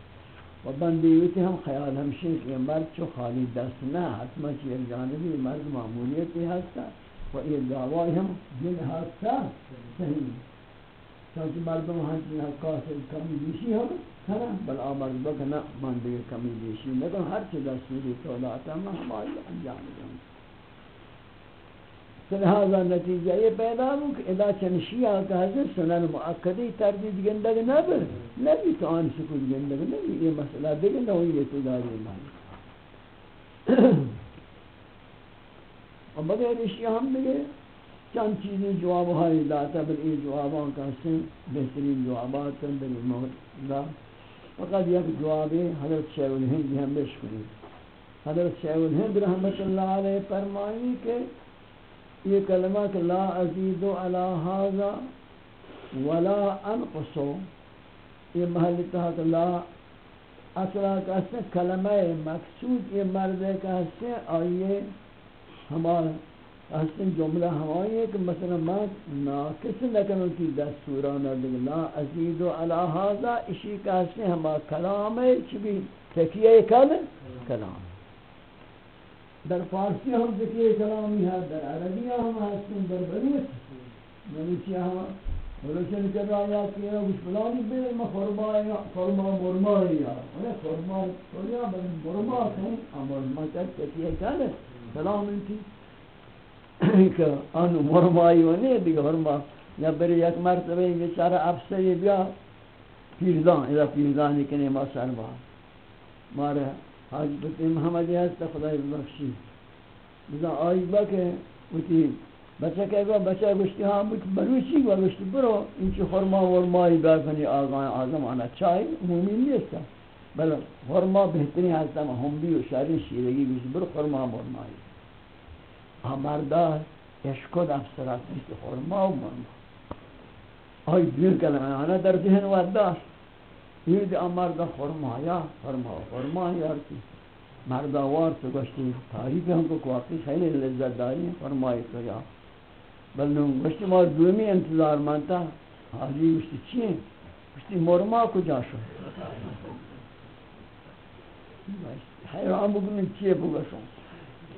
و بندیوتی ہم خیال ہمشی کہ مرد چو خالی دست نہ حتما چی ایک جانبی مرد معمولیتی ہستا و یہ دعوائی ہم دل ہستا صحیح چونکہ مردم ہنچی حقاصل کمی دیشی ہم کنا بل آمرد بکنا من دیگر کمی دیشی لیکن ہر چی دستوری تولاتا ہم ہماری انجام دیں لہذا نتیجہ یہ پیدا ہو کہ ادا چنشیہ کا حضرت سنن مؤکدی تردید گندگ نبر، نبی تو آن سکوت گندگ نبی، یہ مسئلہ دیکھ نہ ہوئی تو داری مانی اور بغیر اشیاء ہم دیکھے چند چیزیں جواب ہائی داتا بل یہ جواباں کا سن بہترین جوابات ہیں در مولا فقط یک جواب حضرت شیخ الہند ہم بشکری حضرت شیخ الہند رحمت اللہ علیہ فرمائی کہ یہ کلمہ کہ لا ازید علی هذا ولا انقص. یہ محل تحت لا اصلا کہتے ہیں کلمہ مقصود یہ مرد کہتے ہیں آئیے ہمارا اصلا جملہ ہمائی ہے کہ مثلا ما ناکس نکنو کی دستورانا دیگا لا ازید علی هذا اسی کہتے ہیں ہما کلام ہے چبی تکیہ کل کلام. در فارسی ہم تکیہ کلامی ہے، در عربی ہم ہستن، در بلوچ بلوچی ہم بلوچن کر رہا یا کہ اس فلانی بے ما خرما یا خرما مرما یا خرما خرما مرما کہیں مرما تکیہ کل کلام انتی کہ آن مرمائی و نہیں دیگه مرما یا بری یک مرتبه بیچاره افسری بیا پیردان اذا پیردانی کنی ما سرما ماره حاج بطی محمدی هست خدای بخشی بزا آئی با که وتی بچه که گو بچه گوشتی ها بود بروچی گو گوشتی برو این چی خورما ورمایی بیا کنی آقای آزم آنا چای عمومی نیست. بله خورما بهتری هستم همبی و شاری شیرگی گوشتی برو خورما ورمایی. مردا اشکد افسرات نیست خورما و مرما. آی دیر کلمه آنها در ذهن ود داشت دید مردا خورما یا خورما خورما یارتی مردا تو گشتی تاریخ ہم کو واقعی خیلی لذت داری فرمائی تو یا بلنو گشتی ما دومی انتظار مانتا حاجی گشتی چیه گشتی مرما کجا شد حیران بگنی چیه بگشون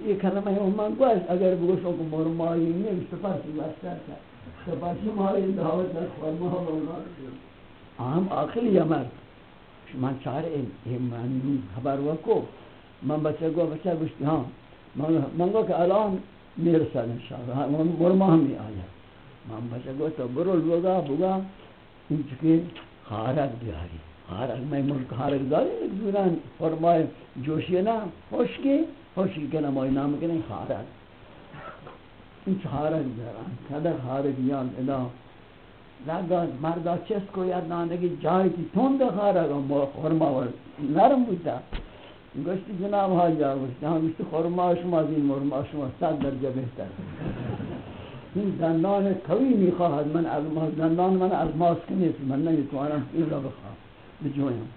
یہ کلمہ ہے من گوش اگر بگوشوں کو مرمائی نہیں سپاسی واسطہ تھا سپاسی مائی دعوت ہے فرما ہوگا عام آخری یا مرد؟ من چارے یہ من خبر وکو. من بچہ گو بچہ گوشتی ہاں من گو کہ الان میرسل انشاءاللہ مرما ہم نہیں آیا من بچہ گو تو برو لوگا بگا ان چکے خارک بیاری. خارک میں ملک خارک داری؟ ایک دوران فرمائے جوشی نا خوش کی؟ خوشی کنم مای نام کنه خارج. این خارج دارن کدر خارج یان ادا. نگاز مردا چست کوید نانگی جایی که تون دخاره ما خورما ورد. نرم بوده. گشتی جناب ها گوشتی. هم گوشتی خورما شما از این مرما شما صد درجه بهتر. این زندان قوی می‌خواهد. من از زندان من از ماسک نیست. من نمی‌توانم این را بخواه بجویم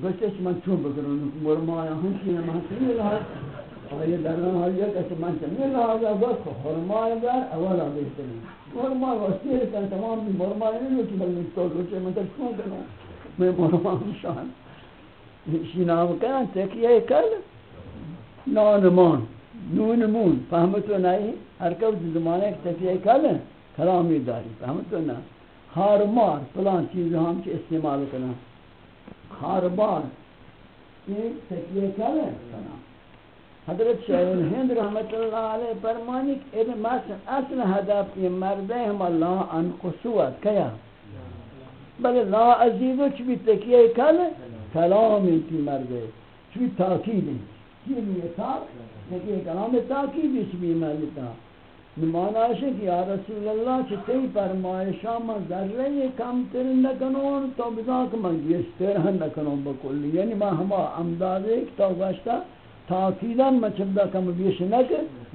گوشتش من چون بکنم مرما یا ما چیه؟ من چیه لحاظ آیه در آن حال یک اسم من چیه لحاظ اول که خرمای بر اول آبیشتنی مرمای واسطه کن، تمام بی مرمای نیو که بلنی تو گوشه من تر چون کنم. میں مرمای شان. شی نام کنن تکیه کل نانمان، نونمون. فهمتو نہیں ہر کب زمانے ایک تکیه کل کلامی داری. فهمتو نا ہارمار فلان چیز ہم چی استعمال کرنا خاربار یہ تکیہ کرے کنا حضرت شاہ ہند رحمت اللہ علیہ فرمانی کہ ابن مثلا اصل ہدف یہ مردے ہم اللہ ان قصوت کیا۔ بل لا عزیزو چبی تکیہ کرے کلام انتی مردے چبی تاکید ہیں۔ کی لیے تاک تکیہ کلام تاکید چبی مردتا نمانا ہے کہ یا رسول اللہ چھ تی فرمائشا من ذرہ یہ کم تر نکنون، تو بذاک من گیشتر ہن نکنون بکلی۔ یعنی ما ہما امدادے کہ تو گشتا تاکیدا من کم بیش نک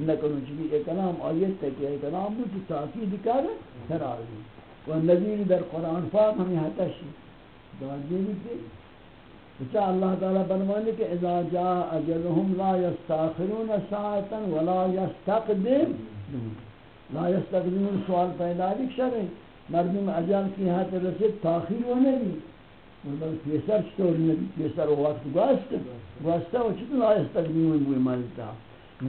نکنون چبی ایک کلام آیت تک ایک کلام بود تو تاکید کر قرار دی و نظیر در قرآن پاک ہمیں حتشی دعاجی بھی بچا اچھا، اللہ تعالی فرمانے کہ اذا جاء اجلهم لا يستاخرون ساعتا ولا يستقدم لا یستقدمون سوال پیدا بھی شرع مردم اجل کی حد رسید تاخیر ہونے بھی۔ بل پیسر چطور نبی پیسر وقت گوست گوستا و چطور لا یستقدمون بوی مالتا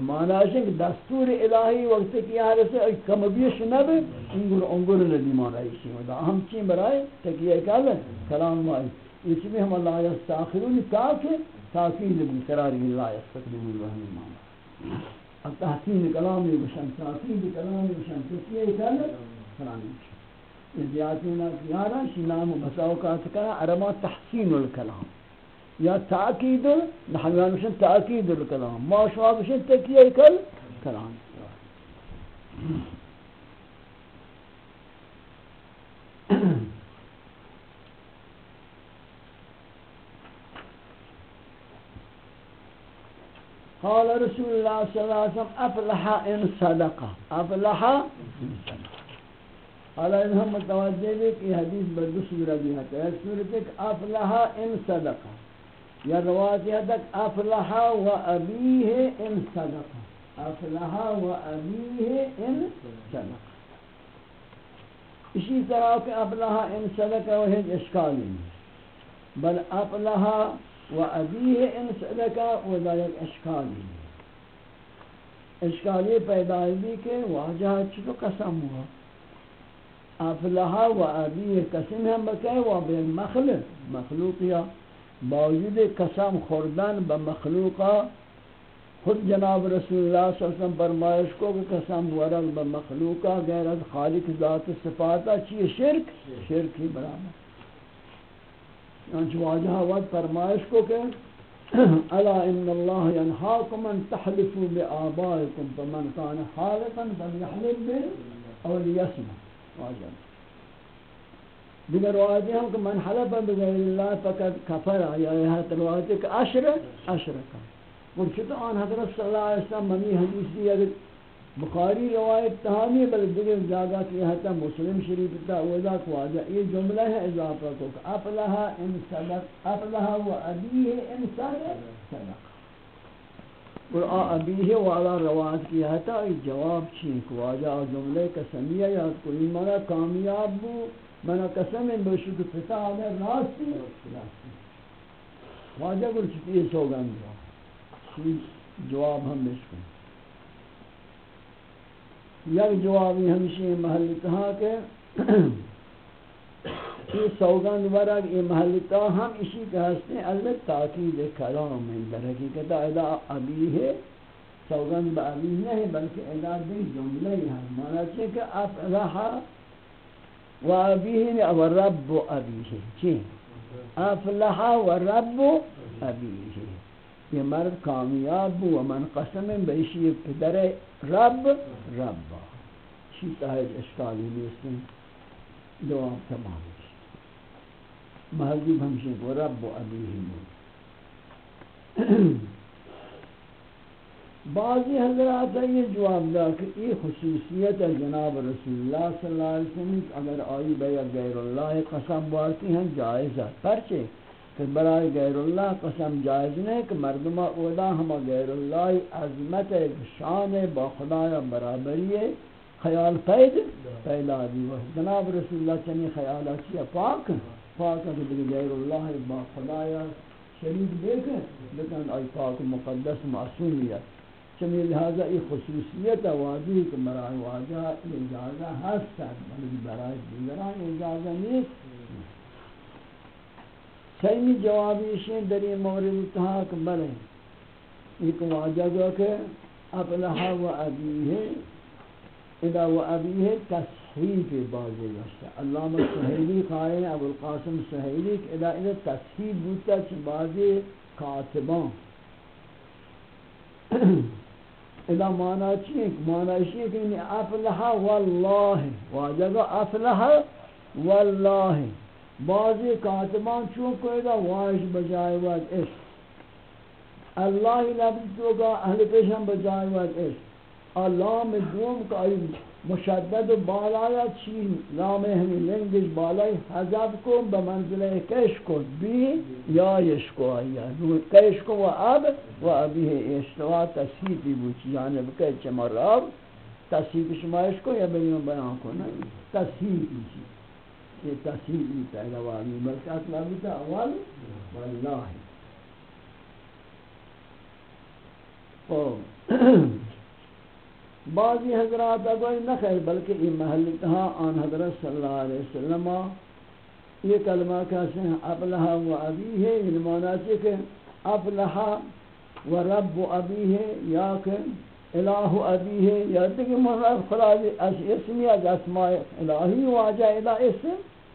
معنی ہے کہ دستور الہی وقت کی حد سے کم بیش نبی انگر انگر ندی معنی ہے دا ہم چین برائے تکیہ کل کلام مائی یہ چمی ہم لا یستاخرون تاکہ تاکید بھی قراری لا یستقدمون وحنی معنی التحسين كلامي بشان تحسين كلامي بشان تسيئ كلام فلاني زيادتنا زيارة شنام مساوكات كلام أرما تحسين الكلام يا تأكيد نحن بشان تأكيد الكلام ما شما شاء بشان تكيئ كلام قال رسول الله صلى الله عليه وسلم افلح ان صدق. افلح ان صدق. حالا ان ہم متوجہ بھی کہ حدیث بدو سورہ بھی ہے ایک سورت ایک افلح ان صدق یا روایت یہ تک افلح و ابیہ ان صدق افلح و ابیہ ان صدق اسی طرح کہ افلح ان صدق وہ اشکالی بل افلح و ابیہ ان صدقہ و ذلك اشکالی اشکالی پیدا بھی کہ واجہ چھتو قسم ہوا۔ افلحا و ابیہ قسم ہم بکے و بے مخلوق. مخلوقیا. باوجود قسم خوردن بمخلوقا خود جناب رسول اللہ صلی اللہ علیہ وسلم فرمائش کو کہ قسم ورد بمخلوقا غیر از خالق ذات صفاتا. چیئے شرک؟ شرک ہی برابر چنانچہ واجہ وقت فرمائش کو کہ الا ان اللہ ینہاکم ان تحلفوا بآبائکم فمن کان حالقا فلیحلف بے او لیسمع واجہ دیگر روایتی ہم کہ من حلف بغیر اللہ فقط کفر. یا یہ روایتی کہ اشرک اشرک اور چھتا آن حضرت صلی اللہ علیہ وسلم منی حدیث دی اگر بخاری روایت تہانی بل دیگر جاگہ کی حتا مسلم شریف تا اوزا کو آجا. یہ جملہ ہے اضافہ کو کہ اپلہا ان صدق اپلہا و ابیہ ان صدق. اور آ ابیہ والا روایت کی حتا یہ جواب چھیں کہ آجا جملہ قسمیہ یاد کو یہ منا کامیاب بو منا قسم ان بشک پتا آنے راستی واجہ کو چھتی سوگن دیا جواب ہم بشکن یک جوابی ہمشی محل کہا کہ یہ سوگند ورگ یہ محل کہا ہم اسی کہ ہستے اللہ تاکید کلام میں در حقیقت ادا ابی ہے سوگند با ابی نہیں بلکہ ادا دی جملہ ہے مانا چھے کہ افلح و ابی ہے و رب و ابی ہے چھے افلح و رب ابی ہے یہ مرد کامیاب و من قسم بیشی پدر رب رب. چیتا ہے اشکالی نیستن؟ دعا تمام محضیب ہمشہ کو رب و ابیہم بعضی حضرات یہ جواب دا کہ یہ خصوصیت جناب رسول اللہ صلی اللہ علیہ وسلم، اگر آئی بے غیر اللہ قسم بارتی ہیں، جائز ہے. پرچے کہ برای غیر اللہ قسم جائز نہیں کہ مردمہ اولا ہما غیر اللہ عظمت شان با خدا برابری ہے. خیال پید پیدا دی. و جناب رسول اللہ چنی خیالہ چیا پاک پاک ہے کہ غیر اللہ با خدا شریک دیکھ لیکن آئی پاک مقدس معصوم معصومیت چنی لہذا ای خصوصیت واضح کہ برای واجہ اجازہ ہستا برای دیگران اجازہ نہیں. سیمی جوابی شین در این مورد تحاک بلے ایک واجہ جو کہ اپلہا و ابیہ ادا و ابیہ تصحیف بازی گشتا علامہ سہیلی، قائل ابو القاسم سہیلی کہ ادا ادا تصحیف بوتا چھ بازی کاتبان. ادا مانا چیئے مانا چیئے کہ افلح واللہ واجہ جو واللہ بعضی کاتبان چون کوئی دا واش بجائے وقت عشق اللہ لفظ تو کا اہل پیشم بجائے وقت عشق اللہ میں دوم کا مشدد بالایا چی نام ہمیں لنگش بالائی حضب کو بمنزل کش کو بی یا یش کو آیا کش کو و اب و ابی اشتوا تصحیفی بوچی جانب کہ چمر اب تصحیف شمایش کو یا بیان بیان کو نہیں تصحیفی چی۔ یہ تحصیل بھی پہلا والی بلکہ اصلا بھی تھا اول واللہ۔ بعضی حضرات اگر نخیر بلکہ یہ محل کہا آن حضرت صلی اللہ علیہ وسلم، یہ کلمہ کہتے ہیں افلحا و ابی ہے یہ یعنی معنی ہے کہ افلحا و رب و ابی ہے یا کہ الہ ابی ہے جی، یا دیکھ مرد خلاص اسمی از اسماء الہی واجہ الہ اسم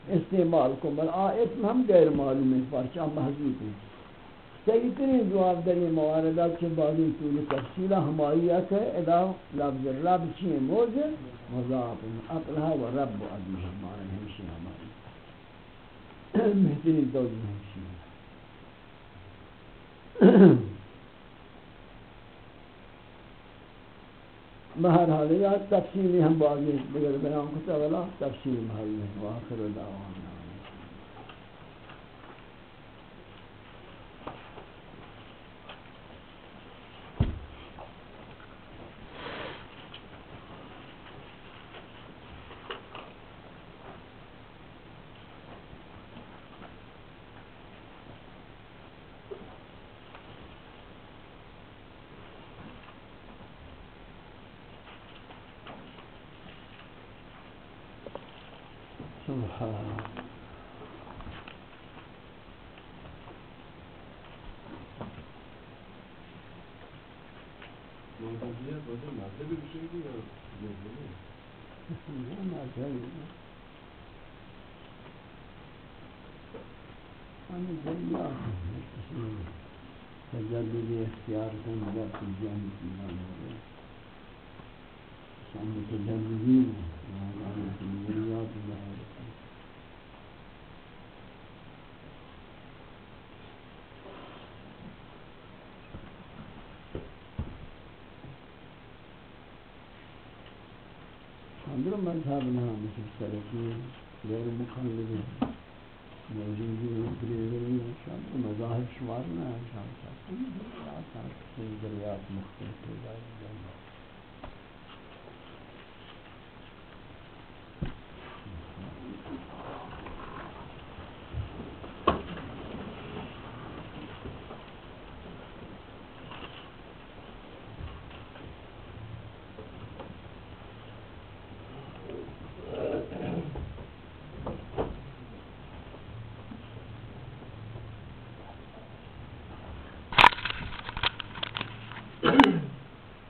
استعمال کو بل آ اسم ہم غیر معلوم ہے پرچہ محضوب ہے صحیح ترین جواب در یہ مواردات کے بعد طول تفصیلہ ہمائیت ہے ادا لفظ رب چیئے موجود مضاف اقلہ و رب و ابی ہمارے ہمشی ہماری بہترین توجہ ہمشی بہر حال یا تفصیلی ہم باقی دیگر بیان کتا ولا تفصیل محل ہے، واخر دعوانا۔ تجدد اختیار کن در جان ایمان ہے شان متجددین دنیات ظاہر اندر مذہب نہ مثل سلفی غیر مخالف موجودی شام کو مذاہب شمار نہ ہے شام کا ذریعات مختلف ہو جائے